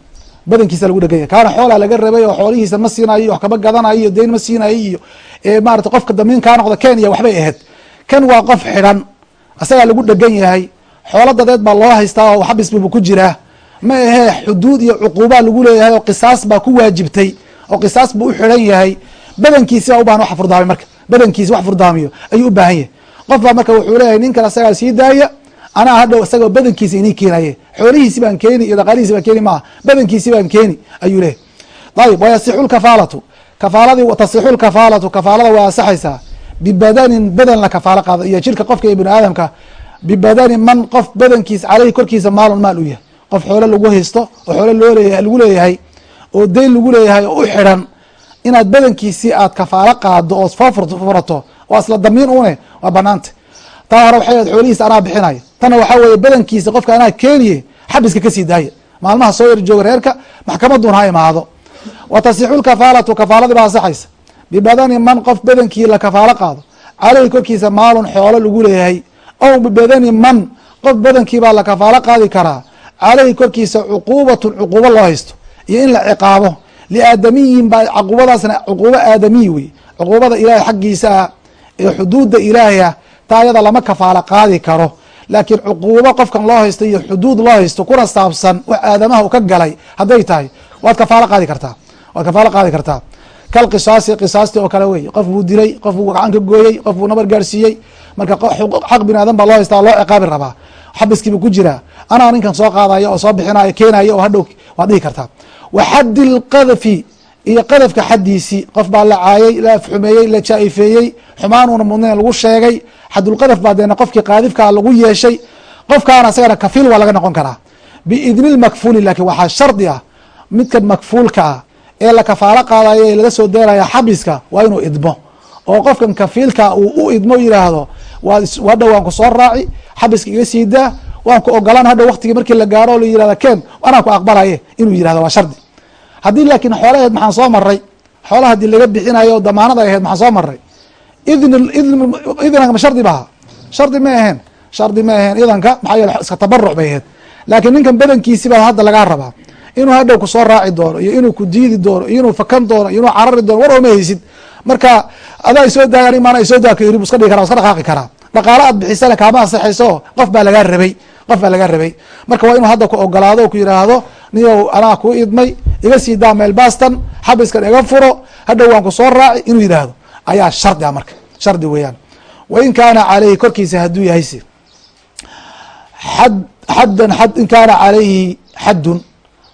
badankiisa lagu dhegan kaana xoolaa laga rabay oo xoolihiisa ma siinayo iyo wax kama gadanayo iyo deyn ma siinayo iyo maarata qofka damiin kaa noqda kenya waxbay ahayd. Kan waa qof xidhan asagaa lagu dhegan yahay xoolo dadeed baa loo haystaa oo xabis bubu ku jiraa ma ahee xuduud iyo cuquubaa lagu leeyahay oo qisaas baa ku waajibtay oo qisaas buu u xidhan yahay. Badankiisi baa ubahan wax furdaamay marka. Badankiisi wax furdaamiyo ayuu u baahan yahay. Qof baa marka wuxuu leeyahay ninkan asagaa sii daaya anaa hadhow isagoo badankiisa inii keenaye. Xoolihiisi baan keeni iyo dhaqaalihiisi baan keeni maaha. Badankiisi baan keeni ayuu leeyahy ayib wayasixu lkafaalatu kafaaladii tasixu lkafaalatu kafaalada waa asaxaysaa bibadanin badan la kafaalo qaado. Iyo jirka qofka bini aadamka bibadani man qof badankiisa caleyhi korkiisa maalun maal u yahay. Qof xoolo lagu haysto oo xoolo loo leeyahay lagu leeyahay oo deyn lagu leeyahay oo u xidhan inaad badankiisii aad kafaalo qaado oo foo furato waa isla damiin une waa banaanta taa hore waxay ahayd xoolihiisa anaa bixinaya tanna waxaa weeye badankiisa qofka anaa keeniye xabiska ka sii daaya maalmaha soo yar jooga reerka maxkamadun ha imaado wa tasixu lkafaalatu kafaaladii baa asaxaysa bibadani man qof badankii la kafaalo qaado caleyhi korkiisa maalun xoolo lagu leeyahay. Ow bibadani man qof badankii baa la kafaalo qaadi karaa caleyhi korkiisa cuquubatun cuquubo loo haysto. Iyo in la ciqaabo. Liaadamiyin baa cuquubadaasna cuquubo aadamiyi wey cuquubada ilaahay xaggiisa ah ee xuduudda ilaahay ah taa ayada lama kafaalo qaadi karo laakiin cuquubo qofkan loo haysto iyo xuduud loo haysto kuna saabsan wax aadamaha u ka galay hadday tahay waad kafaalo qaadi kartaa waad kafaalo qaadi kartaa. Kal qisaasi qisaasti oo kale wey qof buu dilay qof buu gacan ka gooyey qof buu nabar gaarsiiyey. Marka xaq bini aadan baa loo haystaa loo ciqaabi rabaa. Xabiskiiba ku jiraa anaa ninkan soo qaadaya oo soo bixinayo keenayo oo hadhow waad dhihi kartaa. Wa xaddi lqadfi iyo qadafka xaddiisii qof baa la caayey la afxumeeyey la jaa-ifeeyey xumaanuuna mudnayn lagu sheegay xadulqadaf baa deena qofkii qaadifkaa lagu yeeshay qofkaana isagana kafiil waa laga noqon karaa. Biidni lmakfuuli laakiin waxaa shardi ah midkan makfuulka ah ee la kafaalo qaadayo ee laga soo deeraya xabiska waa inuu idmo. Oo qofkan kafiilka uu u idmo yidhaahdo waa hadhow waan ku soo raaci xabiska iga sii daa waan ku ogolaan hadhow waktigii markii la gaaro la yihahda ken anaan ku aqbalaye inuu yihahdo waa shardi haddii laakiin xoolo aheed maxaan soo maray xoola haddii laga bixinayo o damaanad ay aheyd maxaan soo maray idn idn ma shardi baha? Shardi ma aheen. Shardi ma aheen. Idanka maxaa yeele iska tabaruc bay aheyd laakiin ninkan badankiisi baa hadda lagaa rabaa. Inuu hadhow ku soo raaci doono iyo inuu ku diidi doono iyo inuu fakan doono iyo inuu carari doono war ooma haysid. Marka adaa isoo daaya maana isoo daaka yiri bu iska dhigi kara iska dhaqaaqi karaa. Dhaqaalo aad bixisana kaama ansixayso qof baa lagaa rabay qof baa lagaa rabay. Marka waa inuu hadda ku ogolaado o ku yidhaahdo niyow anaa ku idmay iga sii daa meel baastan xabiskan iga furo hadhow waan ku soo raaci inuu yidhaahdo ayaa shardi a marka. Shardi weeyaan. Wain kaana caleyhi korkiisa hadduu yahayse xad xaddan xad in kaana calayhi xaddun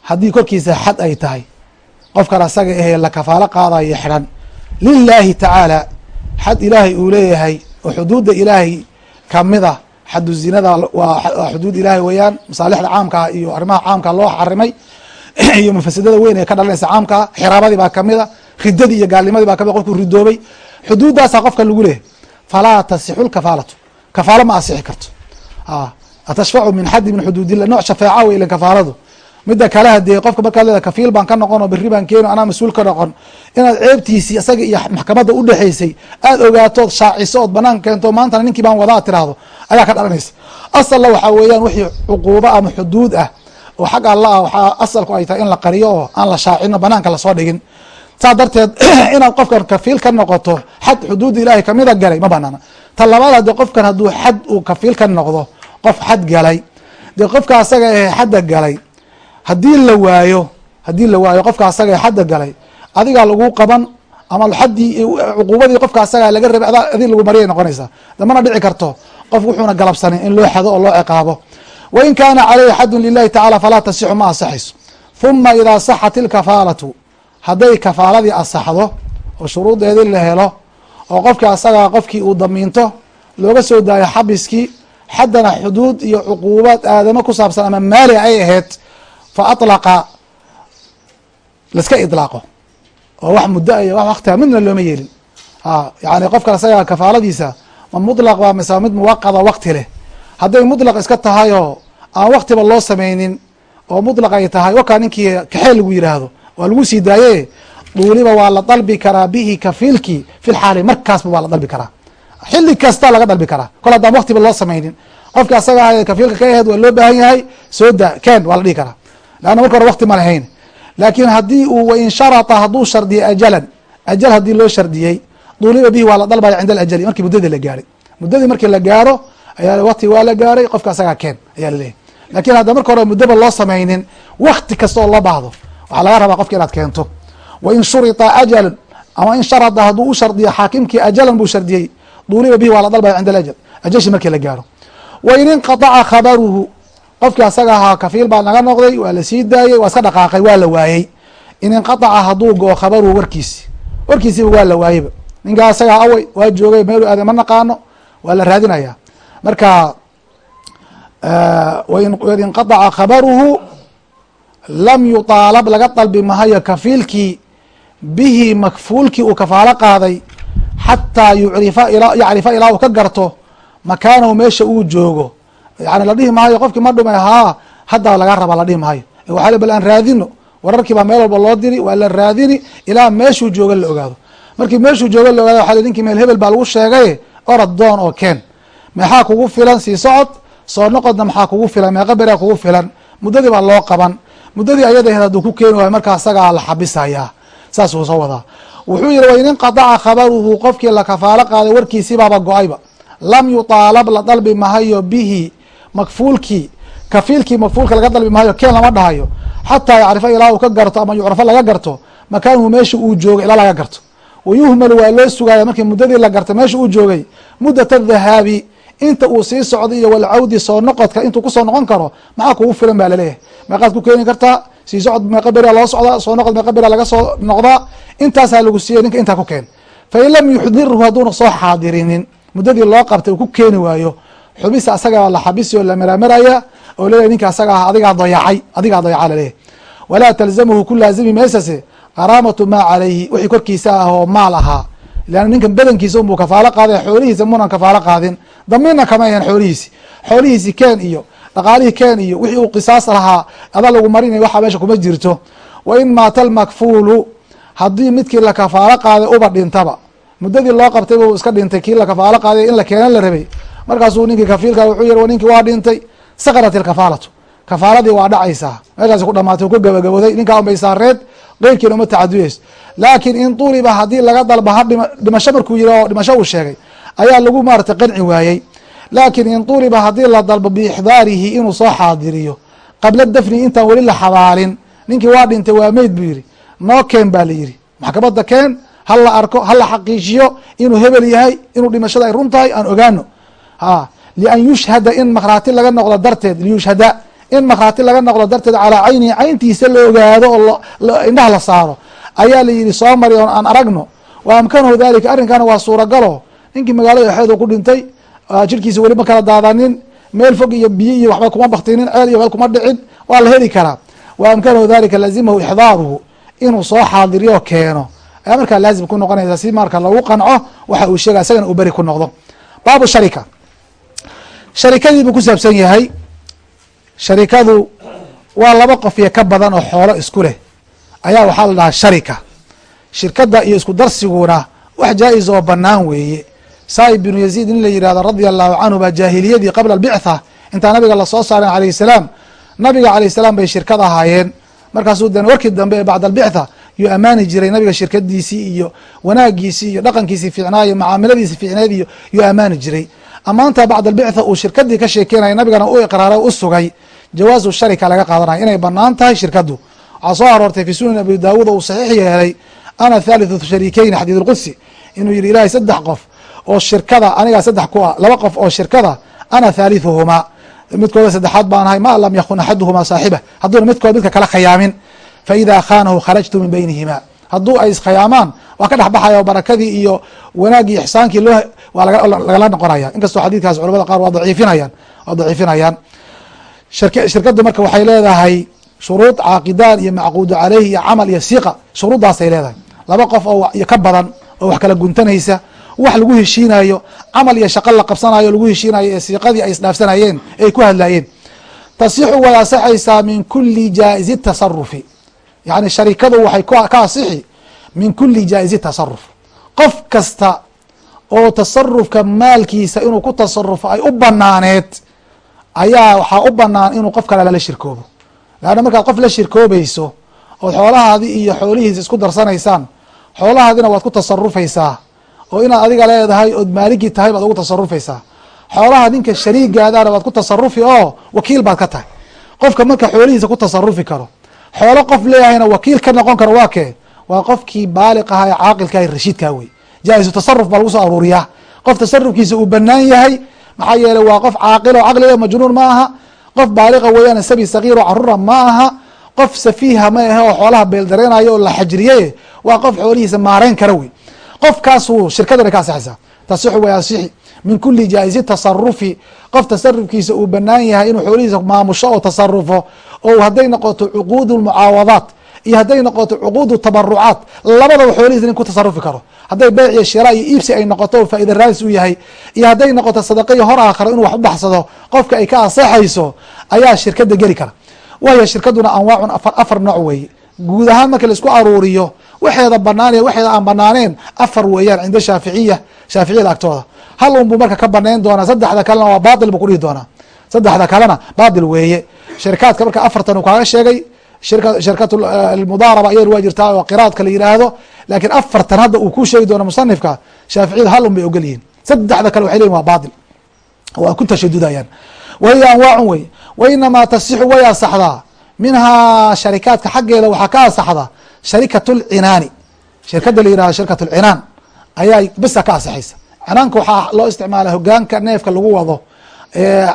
haddii korkiisa xad ay tahay qofkan asaga ahee la kafaalo qaadayo xidhan. Lilaahi tacaala xad ilaahay uu leeyahay oo xuduudda ilaahay ka mid a xadu zinada waa xuduud ilaahay weeyaan masaalixda caamkaa iyo arrimaha caamka loo xarimay iyo mafasadada weyn ee ka dhalanaysa caamkaa xiraabadii baa ka mid a ridadii iyo gaalnimadii baa ka mid qofku ridoobay xuduuddaasaa qofka lagu leeyahay falaa tasixu lkafaalatu kafaalo ma asixi karto. Atashfacu min xaddi min xuduudillah nooc shafeeca wey ilan kafaaladu midda kale hadee qofka markaad leeda kafiil baan ka noqon oo berri baan keeno anaa mas'uul ka noqon inaad ceebtiisii isaga iyo maxkamadda udhexaysay aad ogaatood shaaciso ood banaan keento maantana ninkii baan wadaa tiraahdo ayaa ka dhalanaysa. Asalla waxaa weeyaan wixii cuquubo ama xuduud ah oo xag alla ah waxaa asalku ay tahay in la qariyo oo aan la shaacino banaanka la soo dhigin. Saa darteed inaad qofkan kafiil ka noqoto xad xuduudda ilaahay kamida galay ma banaana ta labaad hadee qofkan hadduu xad uu kafiil ka noqdo qof xad galay. Dee qofka asaga ahe xadda galay haddii la waayo haddii la waayo qofka asaga xadda galay adigaa lagu qaban ama xaddii cuquubadii qofka asaga laga rabay adig lagu mariyay noqonaysaa damana dhici karto qof wuxuuna galabsanin in loo xado oo loo ciqaabo. Wain kaana caleyhi xadun lilahi tacala falaa tasixu ma asaxayso. Huma idaa saxat ilkafaalatu hadday kafaaladii asaxdo oo shuruudeedii la helo oo qofkii asagaa qofkii uu damiinto looga soo daayo xabiskii xaddana xuduud iyo cuquubaad aadamo ku saabsan ama maali ay ahayd fa alaqa laiska idlaaqo oo wax muddo iyo wax waktiga midna looma yeelin. Yani qofka isaga kafaaladiisa ma mutlaq waa mise mid muwaqada wakti leh. Hadday mutlaq iska tahay aan waktiba loo samaynin oo mutlaq ay tahay wakaa ninkii kaxeel lagu yiraahdo waa lagu sii daaye duuliba waa la dalbi karaa bihi kafiilki fi lxaali markaasba waa la dalbi karaa. Xili kasta laga dalbi karaa. Kol haddaan waktiba loo samaynin qofki asaga ah kafiilka ka aheed waa loo baahan yahay soo da ken waa la dhihi karaa. Leanna marka hore wakti ma lahayn laakiin haddii uu wain sharata hadduu shardiyay ajalan. Ajal haddii loo shardiyey duuliba bihi waa la dalbaya cinda alajali. Markii muddadii la gaaray. Muddadii markii la gaaro ayaa wakti waa la gaaray qofka asagaa keen ayaa laleeyahy laakiin hadda marka hore muddaba loo samaynin wakti kasta oo loo baahdo waxaa laga rabaa qofka inaad keento. Wain shurita ajalan ama in sharada hadduu u shardiyo xaakimkii ajalan buu shardiyey duuliba bihi waa la dalbaya cinda alajal. Ajalshi markii la gaaro. Wain inqataca khabaruhu qofkii asaga ahaa kafiil baa naga noqday waa la sii daayey waa iska dhaqaaqay waa la waayey. In inqataca hadduu go khabaruhu warkiisi. Warkiisiba waa la waayeyba. Ninkaa asagaa awey waa joogay meelu aade ma naqaano waa la raadinaya. Marka wain inqataca khabaruhu lam yutaalab laga dalbi mahayo kafiilkii bihi makfuulkii uu kafaalo qaaday xataa yucrifa yacrifa ilaa uu ka garto makaanahu meesha uu joogo yani la dhihi maayo qofkii ma dhumay haa haddaa laga rabaa la dhihi maayo. Waxaa bal aan raadino wararkii baa meel walba loo diri waa la raadini ilaa meeshuu jooga la ogaado. Markii meeshuu jooga la ogaado waa ninkii meel hebel baa lagu sheegay orad doon oo keen. Maxaa kugu filan sii socod? Soo noqodna maxaa kugu filan? Meeqa beraa kugu filan. Muddadii baa loo qaban. Muddadii ayadaheed hadduu ku keeni waayo markaa asagaa la xabisayaa. Saasuu soo wadaa. Wuxuu yihi wain inqadaca khabaruhu qofkii la kafaalo qaaday warkiisibaaba go'ayba. Lam yutaalab la dalbi mahayo bihi makfuulkii kafiilkii makfuulka laga dalbi mahayo keen lama dhahayo. Xataa yacrifa ilaa uu ka garto ama yucrafo laga garto makaanuhu meesha uu joogay ilaa laga garto. Wayuhmalu waa loo sugaaya markii muddadii la gartay meesha uu joogay. Muddat adahaabi inta uu sii socday iyo walcawdi soo noqodka intuu ku soo noqon karo maxaa kugu filan baa la leeyahay meeqaad ku keeni kartaa sii socod meeqa beria loo socdaa soo noqod meeqa beria laga soo noqdaa intaasaa lagu siiyey ninka intaa ku keen. Fain lam yuxdirhu hadduuna soo xaadirinin. Muddadii loo qabtay uu ku keeni waayo xubisa asagaa la xabisi oo la maramaraya oo leeyahy ninka asaga ah adigaa dayacay adigaa dayaca laleeyahy walaa talzamuhu ku laazimi meysase qaraamatu maa calayhi wixii korkiisa ah oo maal ahaa. Leanna ninkan badankiisa unbuu kafaalo qaaday xoolihiisa munan kafaalo qaadin. Damiinna kama ahan xoolihiisi. Xoolihiisi keen iyo dhaqaalihii keen iyo wixii uu qisaas lahaa adaa lagu marinay waxa meesha kuma jirto. Wa in maata almakfuulu haddii midkii la kafaalo qaaday uba dhintaba. Muddadii loo qabtay buu iska dhintay kii la kafaalo qaaday in la keena la rabay markaasuu ninkii kafiilka wuxuu yihi ninkii waa dhintay. Saqarat ilkafaalatu kafaaladii waa dhacaysaa. Meeshaasi ku dhamaatay ku gabagabooday ninkaa unbay saareed qeyrkiina uma tacaduyeys laakiin in tuliba haddii laga dalba ha dhimasho markuu yihi oo dhimasho uu sheegay ayaa lagu maarata qanci waayey. Laakiin in tuliba haddii la dalbo biixdaarihi inuu soo xaadiriyo qabla dafni intaan weli la xabaalin ninkii waa dhintay waa meyd buu yihi noo keen baa la yihi maxkamadda keen ha la arko ha la xaqiijiyo inuu hebel yahay inuu dhimashada ay run tahay aan ogaano lian yushhada in makhraati laga noqdo darteed liyushhada in makhraati laga noqdo darteed calaa caynihi cayntiisa la ogaado oo indhaha la saaro ayaa la yihi soo mari on aan aragno wa amkanahu dalika arrinkana waa suuragalo ninkii magaalada exeedu ku dhintay jirkiisa weli ma kala daadanin meel fog iyo biyo iyo waxba kuma baktinin ceel iyo meel kuma dhicin waa la heli karaa wa amkanahu dalika lazimahu ixdaaruhu inuu soo xaadiriyo keeno ayaa markaa laazim ku noqonaysa si marka lagu qanco waxa uu sheegay isagana uu beri ku noqdo baabu sharika sharikadii buu ku saabsan yahay. Sharikadu waa laba qof iyo ka badan oo xoolo isku leh. Ayaa waxaa la dhahaa sharika. Shirkadda iyo isku darsiguna wax jaa-is oo banaan weeye. Saa'ib binu yaziid in la yihahdo radia allahu canhu baa jaahiliyadii qabla albictha. Intaa nabiga la soo saarin alayh salaam. Nabiga alayh salaam bay shirkad ahaayeen. Markaasuu den warkii dambe ee bacd albictha yuu ammaani jiray nabiga shirkadiisii iyo wanaagiisii iyo dhaqankiisii fiicnaa iyo macaamiladiisi fiicneed iyo yuu ammaani jiray amaanta bacd albictha uu shirkadii ka sheekeynaya nabigana u iqraaray u sugay. Jawaazu sharika laga qaadanaya inay bannaan tahay shirkadu waxaa soo aroortay fi sunan abi daawuud uu saxiix yeelay ana thalithu sharikeyn xadiid lqudsi inuu yihi ilahay saddex qof oo shirkada anigaa saddex ku ah laba qof oo shirkada ana thalithuhumaa. Midkooda saddexaad baan ahay ma lam yakun axaduhumaa saaxiba. Hadduuna midkood midka kala khayaamin. Faida khaanahu kharajtu min beynihima hadduu ay iskhayaamaan waa ka dhexbaxaya barakadii iyo wanaagii ixsaankii waa lagala noqonaya. Inkastoo xadiidkaas culamada qaar waa daciifinayaan waa daciifinayaan. Shirkaddu marka waxay leedahay shuruud caaqidaan iyo macquudu caleyhi iyo camal iyo siqa shuruuddaasay leedahay. Laba qof oo ka badan oo wax kala guntanaysa wax lagu heshiinayo camal iyo shaqo la qabsanayo lagu heshiinayo ee siiqadii ay isdhaafsanayeen ee ay ku hadlayeen tasixu way asaxaysaa min kuli jaa'izi tasarufi yani sharikadu waxay ka asixi min kuli jaa'izi tasaruf qof kasta oo tasarufka maalkiisa inuu ku tasarufo ay u banaaneed ayaa waxaa u banaan inuu qof kale lala shirkoobo. Leanna markaad qof la shirkoobayso ood xoolahaadii iyo xoolihiisa isku darsanaysaan xoolahaadina waad ku tasarufaysaa oo inaad adiga leedahay ood maaligii tahay baad ugu tasarufaysaa xoolaha ninka shariigaadana waad ku tasarufi oo wakiil baad ka tahay. Qofka marka xoolihiisa ku tasarufi karo xoolo qof leeyahayna wakiil ka noqon karo waa kee waa qofkii baaliq aha ee caaqilkaah rashiidkaa wey jaa-isu tasaruf baa lagu soo aruuriyaa. Qof tasarufkiisa uu banaan yahay maxaa yeeley waa qof caaqil oo caqliga majnuun ma aha. Qof baaliqa weeyaan sabi sagiir oo carura ma aha. Qof safiiha ma ahe oo xoolaha beeldareenayo oo la xajriye waa qof xoolihiisa maareyn kara wey qofkaasuu shirkadana ka asixaysaa tasixu way asixi min kuli jaa-izi tasarufi qof tasarufkiisa uu banaan yahay inuu xoolihiisa maamusho oo tasarufo oo hadday noqoto cuquud mucaawadaat iyo hadday noqoto cuquud tabarucaat labadaba xoolihiisa nin ku tasarufi karo. Hadday beyc iyo shira iyo iibsi ay noqoto faaida raadis u yahay. Iyo hadday noqoto sadaqa hor aakharo inuu wax u baxsado qofka ay ka asaxayso ayaa shirkada geli kara. Waayo shirkaduna anwaacun afar nooc weeye guud ahaan marka la isku aruuriyo waxeeda banaan waxeeda aan banaaneen afar weeyaan cinda shaaficiya shaaficiyada agtooda. Hal un marka ka banayn doonaa saddexda kalena waa batil buu kudhihi doonaa. Saddexda kalena batil weeye. Shirkaadka marka afartan uu kaaga sheegay shirkat mudaaraba iyar waa jirtaa oo qiraadka la yihaahdo lakiin afartan hadda uu ku sheegi doono musanifka shaaficiyada hal bay ogol yihiin saddexda kale waxay leyihin waa batil waa ku tashadudayaan. Wahiya anwaacun wey. Wainamaa tasixu way asaxdaa minhaa sharikaadka xaggeeda waxaa ka asaxda sharikat lcinaani shirkada la yihahdo shirkat lcinaan ayaa bisa ka asaxaysa cinaanka waxaa loo isticmaala hogaanka neefka lagu wado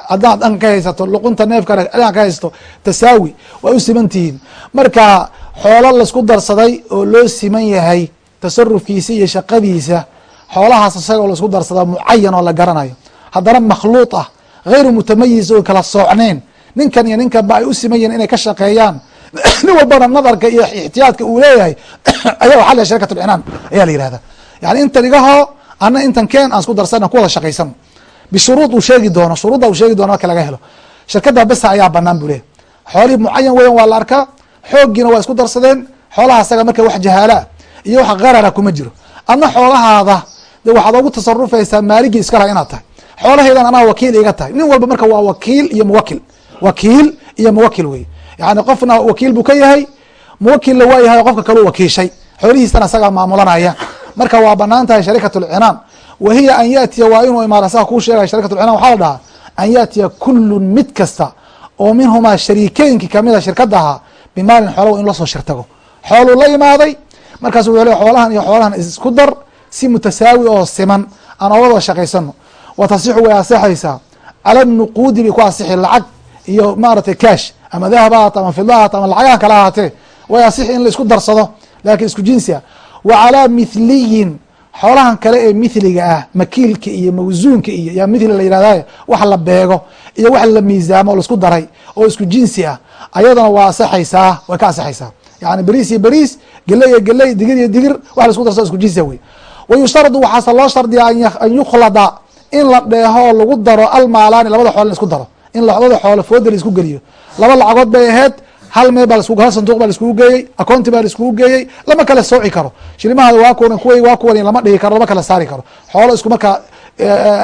haddaad dhan ka haysato luqunta neefkana dhan ka haysato tasaawi waa u siman tihiin. Marka xoolo la isku darsaday oo loo siman yahay tasarufkiisa iyo shaqadiisa xoolahaas isagoo la isku darsada mucayan oo la garanayo. Haddana makhluuط ah غayru mutamayiz oo kala soocneen. Ninkan iyo ninkan ba ay u siman yihiin inay ka shaqeeyaan. Nin walbana nadarka iyo ixtiyaadka uu leeyahay ayaa waxaa la lcinaan ayaa la yihahda yani intan igaho ana intan keen aan isku darsana ku wada shaqaysano bishuruud uu sheegi doono shuruudda uu sheegi doono marka laga helo. shirkada besa ayaa banaan buu leeyahy xoolihii mucayan weyan waa la arkaa xooggiina waa isku darsadeen. xoolaha marka wax jahaalaa iyo wax qarara kuma jiro. adna xoolahaada de waxaad ogu tasarufaysaa maaligii iska inaad tahay. xoolahaydan anaa wakiil iga tahay. nin walba marka waa wakiil iyo muwakil wakiil iyo muwakil wey. yani qofna wakiil buu ka yahay muwakilna waa yahay qofka kaleu wakiishay xoolihiisana asagaa maamulanaya marka waa bannaan tahay sharikat lcinaan wa hiya an yaatiya waa inuu imaada saa kuu sheegay sharikat lcinaan waxaa la dhahaa an yaatiya kulun mid kasta oo minhumaa shariikeynkii kamida shirkadaha bimaalin xoolo in la soo shirtago xooluu la imaaday markaasu wuxuu le xoolahan iyo xoolahan isku dar si mutasaawi oo siman aan oga shaqaysano wa tasixu way asixaysaa cala nuquudi bay ku asixi lacag iyo maaragtay cash ama dahab ahaate ama fida ahaate ama lacagaha kale ahaatee way asixi in la isku darsado laakiin isku jinsia wa calaa mithliyin xoolahan kale ee mithliga ah makiilka iyo mawsuunka iyo yaa mithli la yihahday wax la beego iyo wax la miisaamo oo la isku daray oo isku jinsi ah ayadana waa asixaysaa way ka asixaysaa yani beriis iyo beriis geley iyo geley digir iyo digir wax la isku darsado isku jinsia wey. Wa yushtaradu waxaase loo shardiya an yukhlada in la dheeho lagu daro almaalaani labada xoole in isku daro in labada xoole fooda la isku geliyo. Laba lacagood bay ahayd hal meel baa hal sanduuq baa laiskugu geeyey akoonti baa laiskugu geeyey lama kala sooci karo. Shilimahaada waa kuwan kuway waa kuwan lama dhihi karo lama kala saari karo. Xoolo isku markaa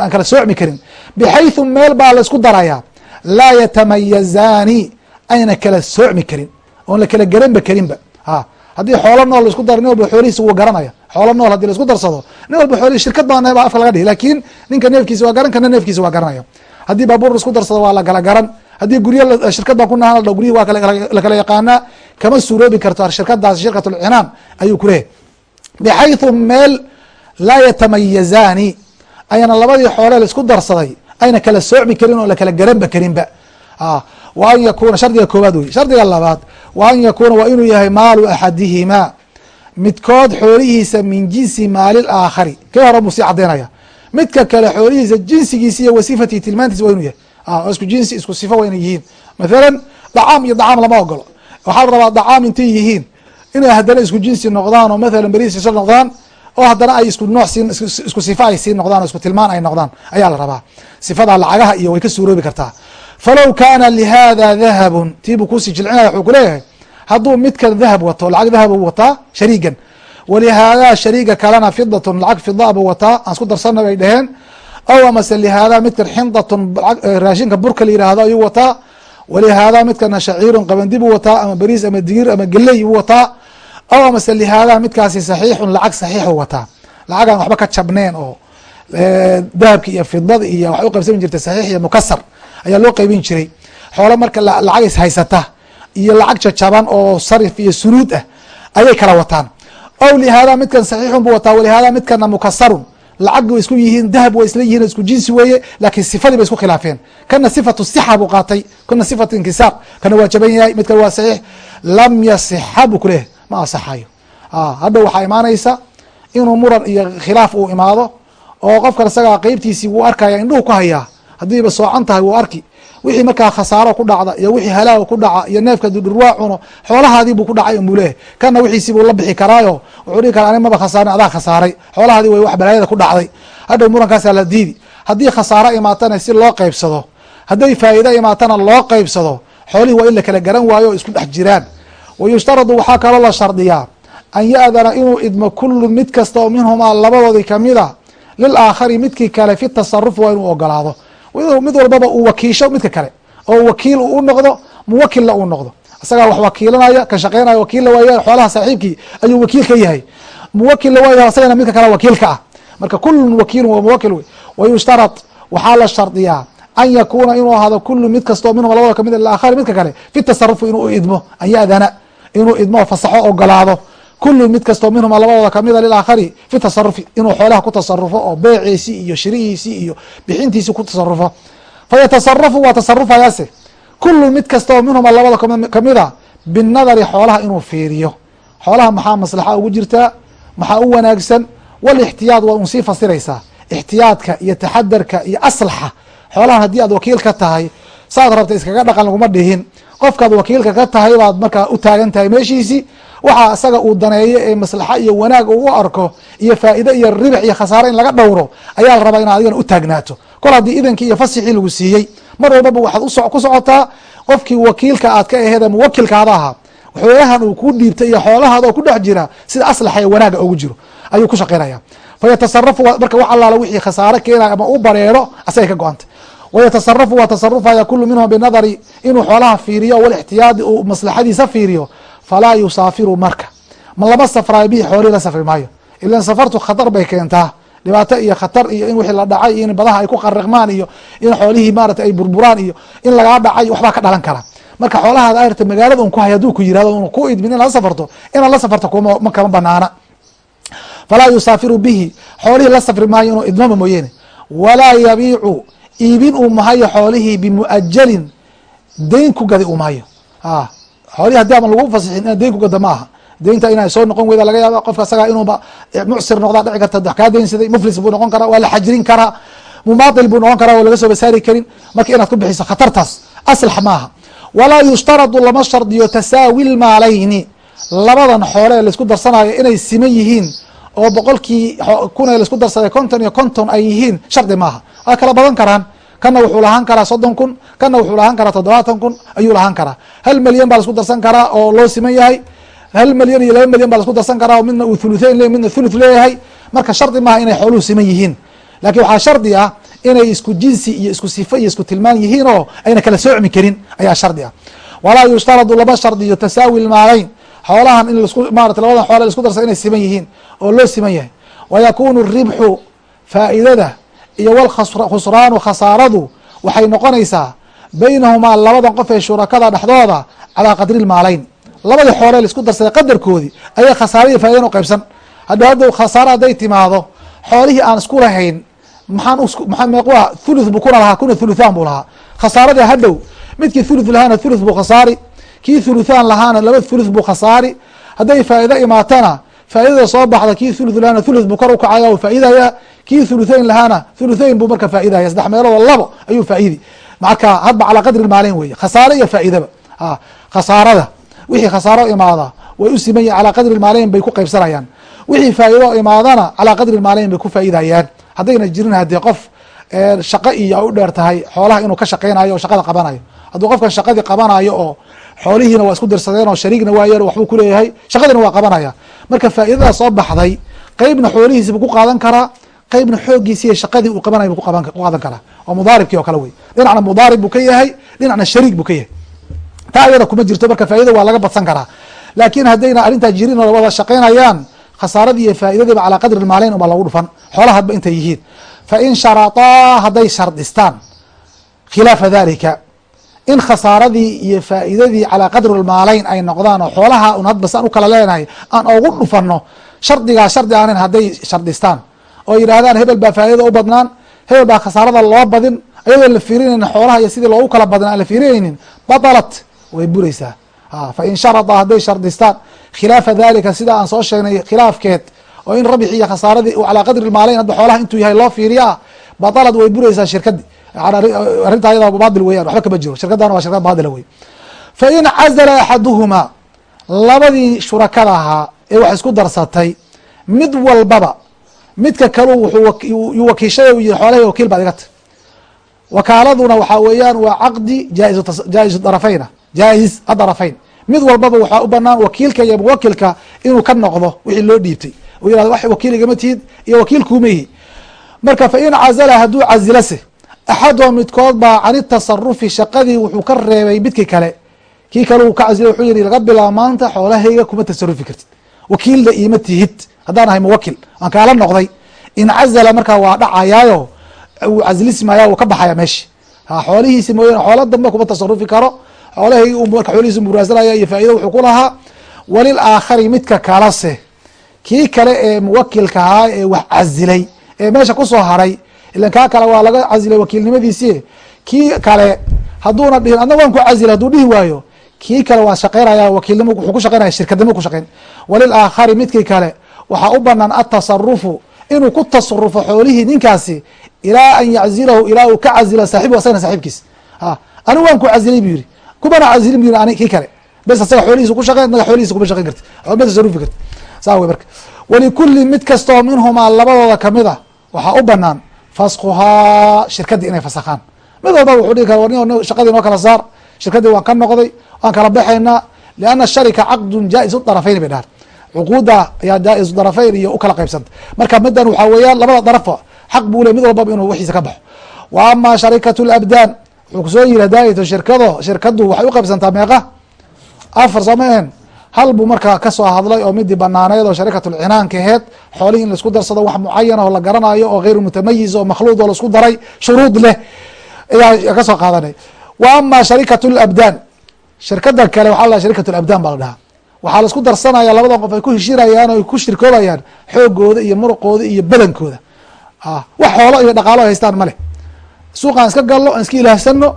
aan kala soocmi karin. Bixayثu meel baa la isku darayaa. Laa yatamayazaani ayna kala soocmi karin. Oon la kala garanba karinba. Ha haddii xoolo nool la isku daro nin walba xoolihiisa wuu garanaya. Xoolo nool haddii la isku darsado nin walba xoolihi shirkad baa baa afka laga dhihi. Lakin ninka neefkiisa waa garan kana neefkiisa waa garanaya. Haddii baabuur la isku darsado waa la kala garan haddii guryo shirkad baan ku nahan ladha guryihi waa lakala yaqaanaa kama suuroobi karto shirkadaas shirkat lcinaan ayuu ku leeyahy bxayثu meel laa yatamayazaani ayna labadii xoole la isku darsaday ayna kala soocmi karin oo lakala garanba karinba. Wa an yakuna shardiga koowaad wey shardiga labaad wa an yakuna waa inuu yahay maalu axadihimaa. Midkood xoolihiisa min jinsi maali aakhari. Kii hore buu sii cadaynaya midka kale xoolihiisa jinsigiisa iyo wasifatihi tilmaantiisa waa inuu yahay isku jinsi isku sifa waa inay yihiin. Mathalan dacaam iyo dacaam lama ogolo. Waxaa la rabaa dacaam intay yihiin. Inay haddana isku jinsi noqdaan oo mathalan beriis isla noqdaan oo haddana ay isku nooc sii isku sifa ay sii noqdaan o isku tilmaan ay noqdaan. Ayaa la rabaa. Sifada lacagaha iyo way ka suuroobi kartaa. Falow kaana lihada dahabun tiibuu kuusii jilcinaya wuxuu kuleeyahay hadduu midkan dahab wato lacag dahab u wataa shariigan. Walihaada shariiga kalena fidatun lacag fida buu wataa. Aan isku darsana bay dheheen aw amase lihaada midkan xindatun raashinka burka la yihahdo ayuu wataa walihaada midkana shaciirun qabandi buu wataa ama beriis ama digir ama geley buu wataa aw amase lihaada midkaasi saxiixun lacag saxiixu wataa lacagaan waxba ka jabneen oo dahabki iyo fidada iyo waxay uqaybsami jirtay saxiix iyo mukasar ayaa loo qeybin jiray xoolo marka lacag is haysata iyo lacag jajaban oo sarif iyo sunuud ah ayay kala wataan aw lihaada midkan saxiixun buu wataa walihaada midkana mukasarun lacag way isku yihiin dahab way isla yihiin isku jinsi weeye laakiin sifadii bay isku khilaafeen. Kana sifatu sixa buu qaatay kana sifatu inkisaar kana waa jaban yahay midkan waa saxiix. Lam yasixa buu kuleeyahay ma asaxayo hadhow waxaa imaanaysa inuu muran iyo khilaaf uu imaado oo qofkan isagaa qeybtiisii wuu arkaya indhuhu ku hayaa. Haddiiba soocan tahay wuu arki wixii markaa khasaaro ku dhacda iyo wixii halaaga ku dhaca iyo neefka dudhurwaa cuno xoolahaadii buu ku dhacay unbuu leeyahy kana wixiisii buu la bixi karaayo. Wuxuu dhihi karaa ani maba khasaarin adaa khasaaray. Xoolahaadii way wax balaayada ku dhacday. Hadhow murankaasa la diidi. Haddii khasaaro imaatana si loo qeybsado hadday faa'iida imaatana loo qeybsado xoolihii waa in la kala garan waayo isku dhex jiraan. Wa yushtaradu waxaa kaloo la shardiyaa an ya-dana inuu idmo kullu mid kasta oo minhumaa labadoodii kamida lilaakhari midkii kale fi tasaruf waa inuu ogolaado mid walbaba uu wakiisho midka kale oo wakiil u noqdo muwakilna uu noqdo. Isagaa wax wakiilanaya ka shaqeynaya wakiilla waaya xoolaha saaxiibkii ayuu wakiil ka yahay. Muwakilna waaya isagana midka kale wakiilka ah. Marka kulun wakiilun wa muwakil wey. Wayushtarad waxaa la shardiyaa an yakuuna inuu ahaado kulu mid kastoo minhum labada ka mid laakhari midka kale fi tasarufi inuu idmo an yadana inuu idmo fasaxo ogolaado kulu mid kastoo minhuma labadooda kamida lilaakhari fi tasarufi inuu xoolaha ku tasarufo oo beeciisii iyo shirihiisii iyo bixintiisii ku tasarufo fayatasarafu waa tasarufayaase kulu mid kastoo minhuma labada kamida binadari xoolaha inuu fiiriyo. Xoolaha maxaa maslaxa ugu jirtaa maxaa u wanaagsan? Walixtiyaad waa un sii fasiraysaa. Ixtiyaadka iyo taxadarka iyo aslaxa. Xoolahan haddii aad wakiil ka tahay saad rabta iskaga dhaqan laguma dhihin. Qofkaad wakiilka ka tahay baad markaa u taagan tahay meeshiisii waxaa isaga uu daneeyo ee maslaxa iyo wanaag uu arko iyo faa'iide iyo ribax iyo khasaare in laga dhowro ayaa la rabaa inaad adigana u taagnaato. Kol haddii idankii iyo fasixii lagu siiyey mar walbaba waxaad ku socotaa qofkii wakiilka aad ka aheed ama wakilkaada ahaa. Xoolahan uu ku dhiibtay iyo xoolahaada oo ku dhex jira sida aslaxa ee wanaaga ugu jiro ayuu ku shaqeynaya. Fayatasarafu marka wax allaala wixii khasaare keenaya ama u bareero asagay ka go-anta wayatasarafu waa tasarufaya kulu minhum binadari inuu xoolaha fiiriyo walixtiyaadi uu maslaxadiisa fiiriyo falaa yusaafiru marka ma lama safraayo bihi xoolihii la safri maayo ilan safartu khatar bay keentaa dhibaato iyo khatar iyo in wixii la dhacay iyo in badaha ay ku qariqmaan iyo in xoolihii maarata ay burburaan iyo in lagaa dhacay waxbaa ka dhalan kara marka xoolahaada ayrta magaalada un ku hay haduu ku yiraahdo un ku idmin inaad safarto inaad la safarto kuma kama banaana falaa yusaafiru bihi xoolihii la safri maayo inuu idmama mooyeene walaa yabiicu iibin uu mahayo xoolihii bimuajalin dayn ku gadi uu mahayo a xoolihii haddii aman lagu fasixin ina dayn ku gada ma aha deynta inay soo noqon weyda laga yaaba qofka isagaa inuuba mucsir noqdaa dhici karta. Wax kaa deynsaday muflis buu noqon karaa waa la xajirin karaa mumaatil buu noqon karaa oo laga soo basaari karin. Marka inaad ku bixiso khatartaas aslax maaha. Walaa yushtaradu lama shardiyo tasaawi lmaalayni labadan xoole ee la isku darsanayo inay siman yihiin oo boqolkii kun ee la isku darsaday konton iyo konton ay yihiin shardi maaha. Waa kala badan karaan kana wuxuu lahaan karaa soddon kun kana wuxuu lahaan karaa toddobaatan kun ayuu lahaan karaa. Hal milyan baa la isku darsan karaa oo loo siman yahay. Hal milyan iyo laba milyan baa la isku darsan karaa oo midna uu thuluthayn le midna thuluth leeyahay. Marka shardi maaha inay xooluhu siman yihiin. Lakin waxaa shardi ah inay isku jinsi iyo isku sifo iyo isku tilmaan yihiin oo ayna kala soocmi karin ayaa shardi ah. Walaa yushtaradu lama shardiyo tasaawi lmaalayn xoolahan in lasku maarata labadan xoole la isku darsa inay siman yihiin oo loo siman yahay. Wayakunu ribxu faa'idada iyo walkhusraanu khasaaradu waxay noqonaysaa baynahumaa labadan qof ee shurakada dhexdooda calaa qadri lmaalayn labadii xoole la isku darsaday qadarkoodii ayay khasaaraiyo faa'idan u qaybsan. Hadda hadda khasaaro hadday timaado xoolihii aan isku lahayn maxaan maa meequ ah thuluth buu kuna lahaa kuna thuluthaan buu lahaa. Khasaaradii hadhow midkii thuluth lahaana thuluth buu khasaari kii thuluthaan lahaana laba thuluth buu khasaari. Hadday faa'ido imaatana faa'idada soo baxda kii thuluth lahaana thuluth buu kor u kacaya oo faa'idaya kii thuluthayn lahaana thuluthayn buu marka faa'idaya saddex meelood labo ayuu faa'idi marka hadba calaa qadri maalayn weye khasaare iyo faa'idaba khasaarada. Wixii khasaaro imaada way u siman yihiin calaa qadri maaleyn bay ku qaybsanayaan. Wixii faa'iido imaadana calaa qadri maaleyn bay ku faa'iidayaan. Haddayna jirin haddii qof shaqo iyo u dheer tahay xoolaha inuu ka shaqeynayo oo shaqada qabanayo. Hadduu qofkan shaqadii qabanayo oo xoolihiina waa isku dirsadeen oo shariigna waa yar waxbuu kuleeyahay shaqadiina waa qabanaya marka faa'iidada soo baxday qeybna xoolihiisi buu ku qaadan karaa qeybna xoogiisi iyo shaqadii uu qabanay buu ku qaadan karaa oo mudaaribkii oo kale wey. Dhinacna mudaarib buu ka yahay dhinacna shariig buu ka yahay. Taa ayada kuma jirto marka faa'iida waa laga badsan karaa. Laakiin haddayna arrintaa jirin oo wada shaqaynayaan khasaaradii iyo faa'iidadiiba calaa qadri maaleyn ubaa lagu dhufan. Xoolaha hadba intay yihiin. Fain sharaطaa hadday shardistaan. Khilaafa dalika in khasaaradii iyo faa'iidadii calaa qadri maaleyn ay noqdaan oo xoolaha un hadba saan u kala leenahay aan ogu dhufano shardigaa shardi aanin hadday shardistaan. Oo yidhaahdaan hebel baa faa'iidada u badnaan hebel baa khasaarada loo badin ayadoo la fiirinaynin xoolaha iyo sidii loogu kala badna aan la fiirinaynin batalat way buraysaa. Fain sharada hadday shardistaan khilaafa dalika sida aan soo sheegnay khilaafkeed oo in rabixi iyo khasaaradii calaa qadri maaleyn hadba xoolaha intuu yahay loo fiiriya ah batalad way buraysaa shirkadii arrinta ayada baadil weyan waxba kama jiro. Shirkadana waa shirkad baadila wey fain cazala axaduhumaa labadii shurakada ahaa ee wax isku darsatay mid walbaba midka kalu wuxuu wakiishay u yihi xoolahi wakiil baad iga ta wakaaladuna waxaa weeyaan waa caqdi jaa-isu darafeyna jaa-is adarafayn mid walbaba waxaa u banaan wakiilka iyo muwakilka inuu ka noqdo wixii loo dhiibtay. U yihahdo wax wakiil igama tihid iyo wakiil marka fa in cazala hadduu cazilase axadoo midkood baa can itasarufi shaqadii wuxuu ka reebay midkii kale kii kale uu ka cazilay wuxuu yihi laga bilaabo maanta xoolahayga kuma tasarufi kartid wakiilna iima tihid haddaan ahay muwakil waan kaala noqday in cazala markaa waa dhacayaayo uu caslismaya uu ka baxaya meeshi xoolihiisi mooyane xoolo dambe kuma tasarufi karo xoolahaygi u marka xoolihiisi muraasanaya iyo faa'ido wuxuu ku lahaa walil aakhari midka kalase kii kale ee muwakilka ahaa ee wax cazilay ee meesha ku soo haray ilan kale waa laga cazilay wakiilnimadiisii kii kale hadduuna dhihin adna waan ku cazilay hadduu dhihi waayo kii kale waa shaqeynaya wakiilnimo wuxuu ku shaqeynaya shirkadnimo ku shaqeyn walil midkii kale waxaa u banaan atasarufu inuu ku tasarufo xoolihii ninkaasi ilaa an yaczilahu ilaa uu ka cazilo saaxibu asagna saaxiibkiis a anigu waan ku cazilay bu yihi kumana cazilin bu ani kii kale bes asaga xoolihiisa ku shaqeyn naga xoolihiisa kuma shaqeyn karti ma tasarufi karti saa wey marka walikulli mid kastoo minhumaa labadooda ka mid a waxaa u banaan faskuhaa shirkadii inay fasakhaan. Mid walba wuxuu dhihi kara shaqadii noo kala saar shirkadii waan ka noqday waan kala baxaynaa lianna sharika caqdun jaa-is darafeyn bay dhahan cuquudda ayaa jaa-is darafeyn iyo u kala qaybsanta marka midan waxaa weeyaan labada darafo xaq buu le mid walbaba inuu wixiisa ka baxo. Wa ama sharikatu labdaan wuxuu ku soo yiri hadaayto shirkado shirkadu waxay u qaybsantaa meeqa? Afar soomeen hal buu markaa ka soo hadlay oo midii banaaneed oo sharikatulcinaanka aheed xoolihii in la isku darsado wax mucayan oo la garanayo oo geyr mutamayiz oo makhluud oo la isku daray shuruud leh ayaa ka soo qaadanay. Wa ama sharikat labdaan shirkada kale waxa la sharikat labdaan baa la dhahaa. Waxaa la isku darsanaya labada qof ay ku heshirayaan o ay ku shirkoobayaan xoogooda iyo muruqooda iyo badankooda. Wax xoolo iyo dhaqaalo haystaan maleh suuqaan iska galno aan iska ilaahsano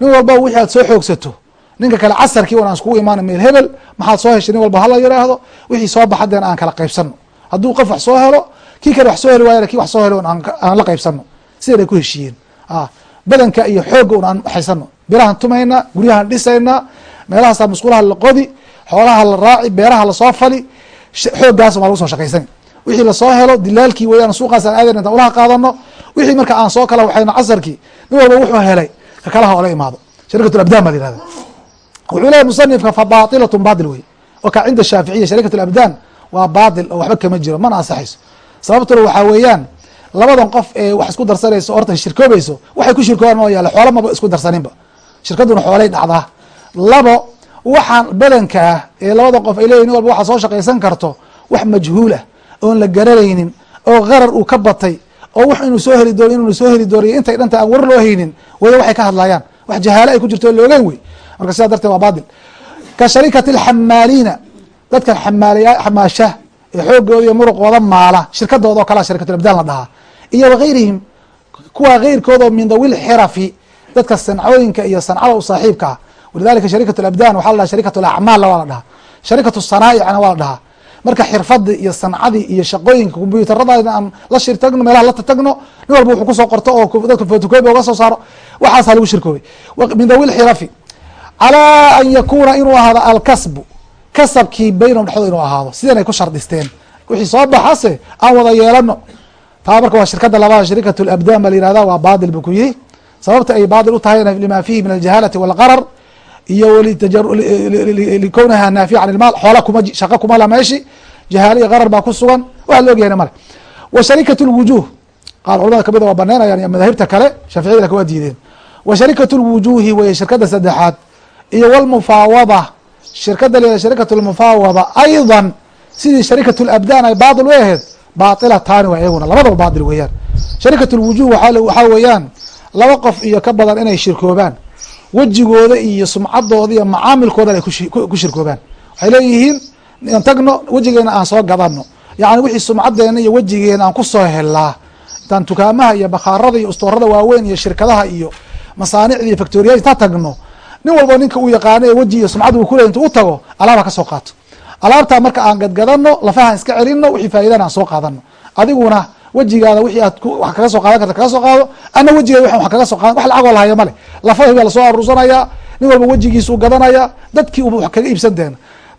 nin walba wixii aad soo xoogsato ninka kale casarkii wan aan iskugu imaana meel hebel maxaad soo heshay nin walba hala yiraahdo wixii soo baxadeen aan kala qaybsano hadduu qof wax soo helo kii kale wax soo heli waayana kii wax soo helo aan la qaybsano sidan ay ku heshiiyeen. Badanka iyo xoogga un aan haysano birahan tumayna guryahan dhisayna meelahaasa musqulaha la qodi xoolaha la raaci beeraha la soo fali xooggaas waa lagu soo shaqaysani. Wixii la soo helo dilaalkii weyaan suuqaas aan aadayn intaan ulaha qaadano wixii marka aan soo kala waxayna casarkii nin walba wuxuu helay kakalaha ola imaado. Sharikat labdaan baa la yihahda wuxuu leeyahy musanifka fa baatilatun baatil wey oo cinda shaaficiya sharikat labdaan waa baatil oo waxba kama jiro mana ansaxayso sababtuna waxaa weeyaan labadan qof ee wax isku darsanayso horta shirkoobayso waxay ku shirkoobaan ma yaalla xoola maba isku darsaninba shirkaduna xoolay dhacdaa labo waxaan badanka ah ee labada qof ay leeyihiin walba waxaa soo shaqaysan karto wax majhuulah oon la garanaynin oo qarar uu ka batay oo wax inuu soo heli doono inuu soo heli dooniyo intay dhanta aan war loo haynin waya waxay ka hadlayaan wax jahaalo ay ku jirto o loogeyn wey marka sidaa darteed waa baatil ka sharikati alxamaaliina dadkan xamaaliya xamaasha ee xoogooda iyo muruqooda maala shirkadooda oo kalea sharikatulabdaan la dhahaa iyo wagayrihim kuwa keyrkooda oo min dawil xirafi dadka sancooyinka iyo sancada u saaxiibka ah. Walidalika sharikat labdan waxa la dhaha sharikat alacmaal waa la dhahaa. Sharikat sanaaicna waa la dhahaa. Marka xirfadii iyo sancadii iyo shaqooyinka kombyuutarada aan la shirtagno meelaha la tatagno nin walba wuxuu ku soo qorto oo dadka fotocopi oga soo saaro waxaasa lagu shirkoobay min dawil xirafi calaa an yakuuna inuu ahaado alkasbu kasabkii baynahum dhexdooda inuu ahaado. Sidan ay ku shardisteen wixii soo baxase aan wada yeelano taa marka waa shirkada labaad sharikat labdan ba la yihahda waa baadil bu ku yihi sababta ay baadil u tahayna lima fihi min aljahalati walqarar iyo likownaha naafiya can ilmaal xoola kuma shaqa kuma la meeshi jahaala iyo qarar baa ku sugan. Waxa la ogyahayna male. Wa sharikat lwujuh qaar culamada ka mid waa baneynayan iyo madaahibta kale shaaficiyada laka waa diideen. Wa sharikat lwujuhi weye shirkada saddexaad iyo wlmufaawada shirkada la sharikat lmufaawada ayضa sidii sharikat labdan ay baadil u aheyd bailataani waa iyaguna labadaba baadil weeyaan. Sharikat lwujuh waxaa weeyaan laba qof iyo ka badan inay shirkoobaan. Wejigooda iyo sumcadooda iyo macaamilkoodan ay ku shirkoobaan. Waxay leeyihiin n tagno wejigeena aan soo gadano yani wixii sumcadeena iyo wejigeena aan ku soo helaa intaan dukaamaha iyo bakhaarada iyo ustoorada waaweyn iyo shirkadaha iyo masaanicda iyo factoriya tagno nin walbo ninka uu yaqaano ee weji sumcad uu kuley intu u tago alaaba ka soo qaato. Alaabtaa marka aan gadgadano lafahaan iska celino wixii faa'idana aan soo qaadano adiguna wejigaada wixii aad wax kaga soo qaadan karta kaga soo qaado ana wejigeeda waxan wax kaga soo qaadan wax lacagoo lahaya male lafahi baa la soo aruursanaya nin walba wejigiisuu gadanaya dadkii uba wax kaga iibsan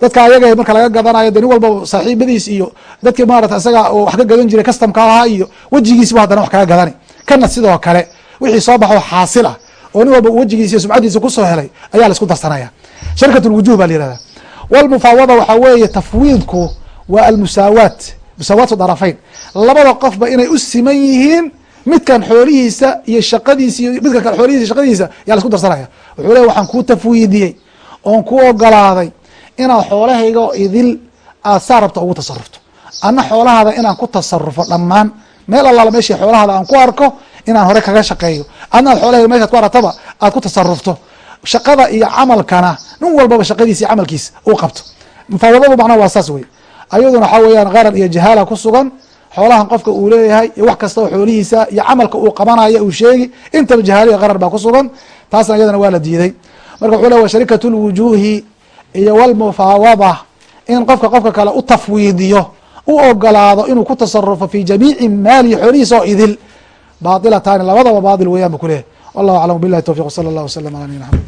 dadka ayaga marka laga gadanayo de nin walba saaxiibadiis iyo dadkii maarata isaga wax ka gadan jiray customka ahaa iyo wejigiisba haddana wax kaga gadani. Kana sidoo kale wixii soo baxo xaasil ah oo nin walba wejigiisa iyo sumcadiisa ku soo helay ayaa la isku darsanaya. Sharikat lwujuh baa la yihahda wlmufaawada waxaa weeye tafwiidku waa almusaawaat musaawaatu darafayn. Labada qofba inay u siman yihiin midkan xoolihiisa iyo shaqadiisa iyo midkan kale xoolihiisa iyo shaqadiisa yaa la isku darsanaya. Wuxuu leey waxaan kuu tafwiidiyey oon ku ogolaaday inaad xoolahayga oo idil aad saa rabto ugu tasarufto. Anna xoolahaada inaan ku tasarufo dhammaan. Meel allaala meeshii xoolahaada aan ku arko inaan hore kaga shaqeeyo. Adna ad xoolahayga meshaad ku aragtaba aad ku tasarufto shaqada iyo camalkana nin walbaba shaqadiisa iyo camalkiisa uu qabto. Mufaawadadu macnaha waa saas wey ayaduna waxaa weeyaan qarar iyo jahaala ku sugan. Xoolahan qofka uu leeyahay iyo wax kasta oo xoolihiisa iyo camalka uu qabanaya uu sheegi intaba jahaala iyo qarar baa ku sugan. Taasna iyadana waa la diiday. Marka wuxuu le wa sharikat lwujuhi iyo wlmufaawada in qofka qofka kale u tafwiidiyo u ogolaado inuu ku tasarufo fi jamiici maalihi xoolihiisa oo idil baailataani labadaba baatil weeyaan bu kuleeyahy wallahu aclam bilahi towfiq wsala allah waslm ala nabina axmed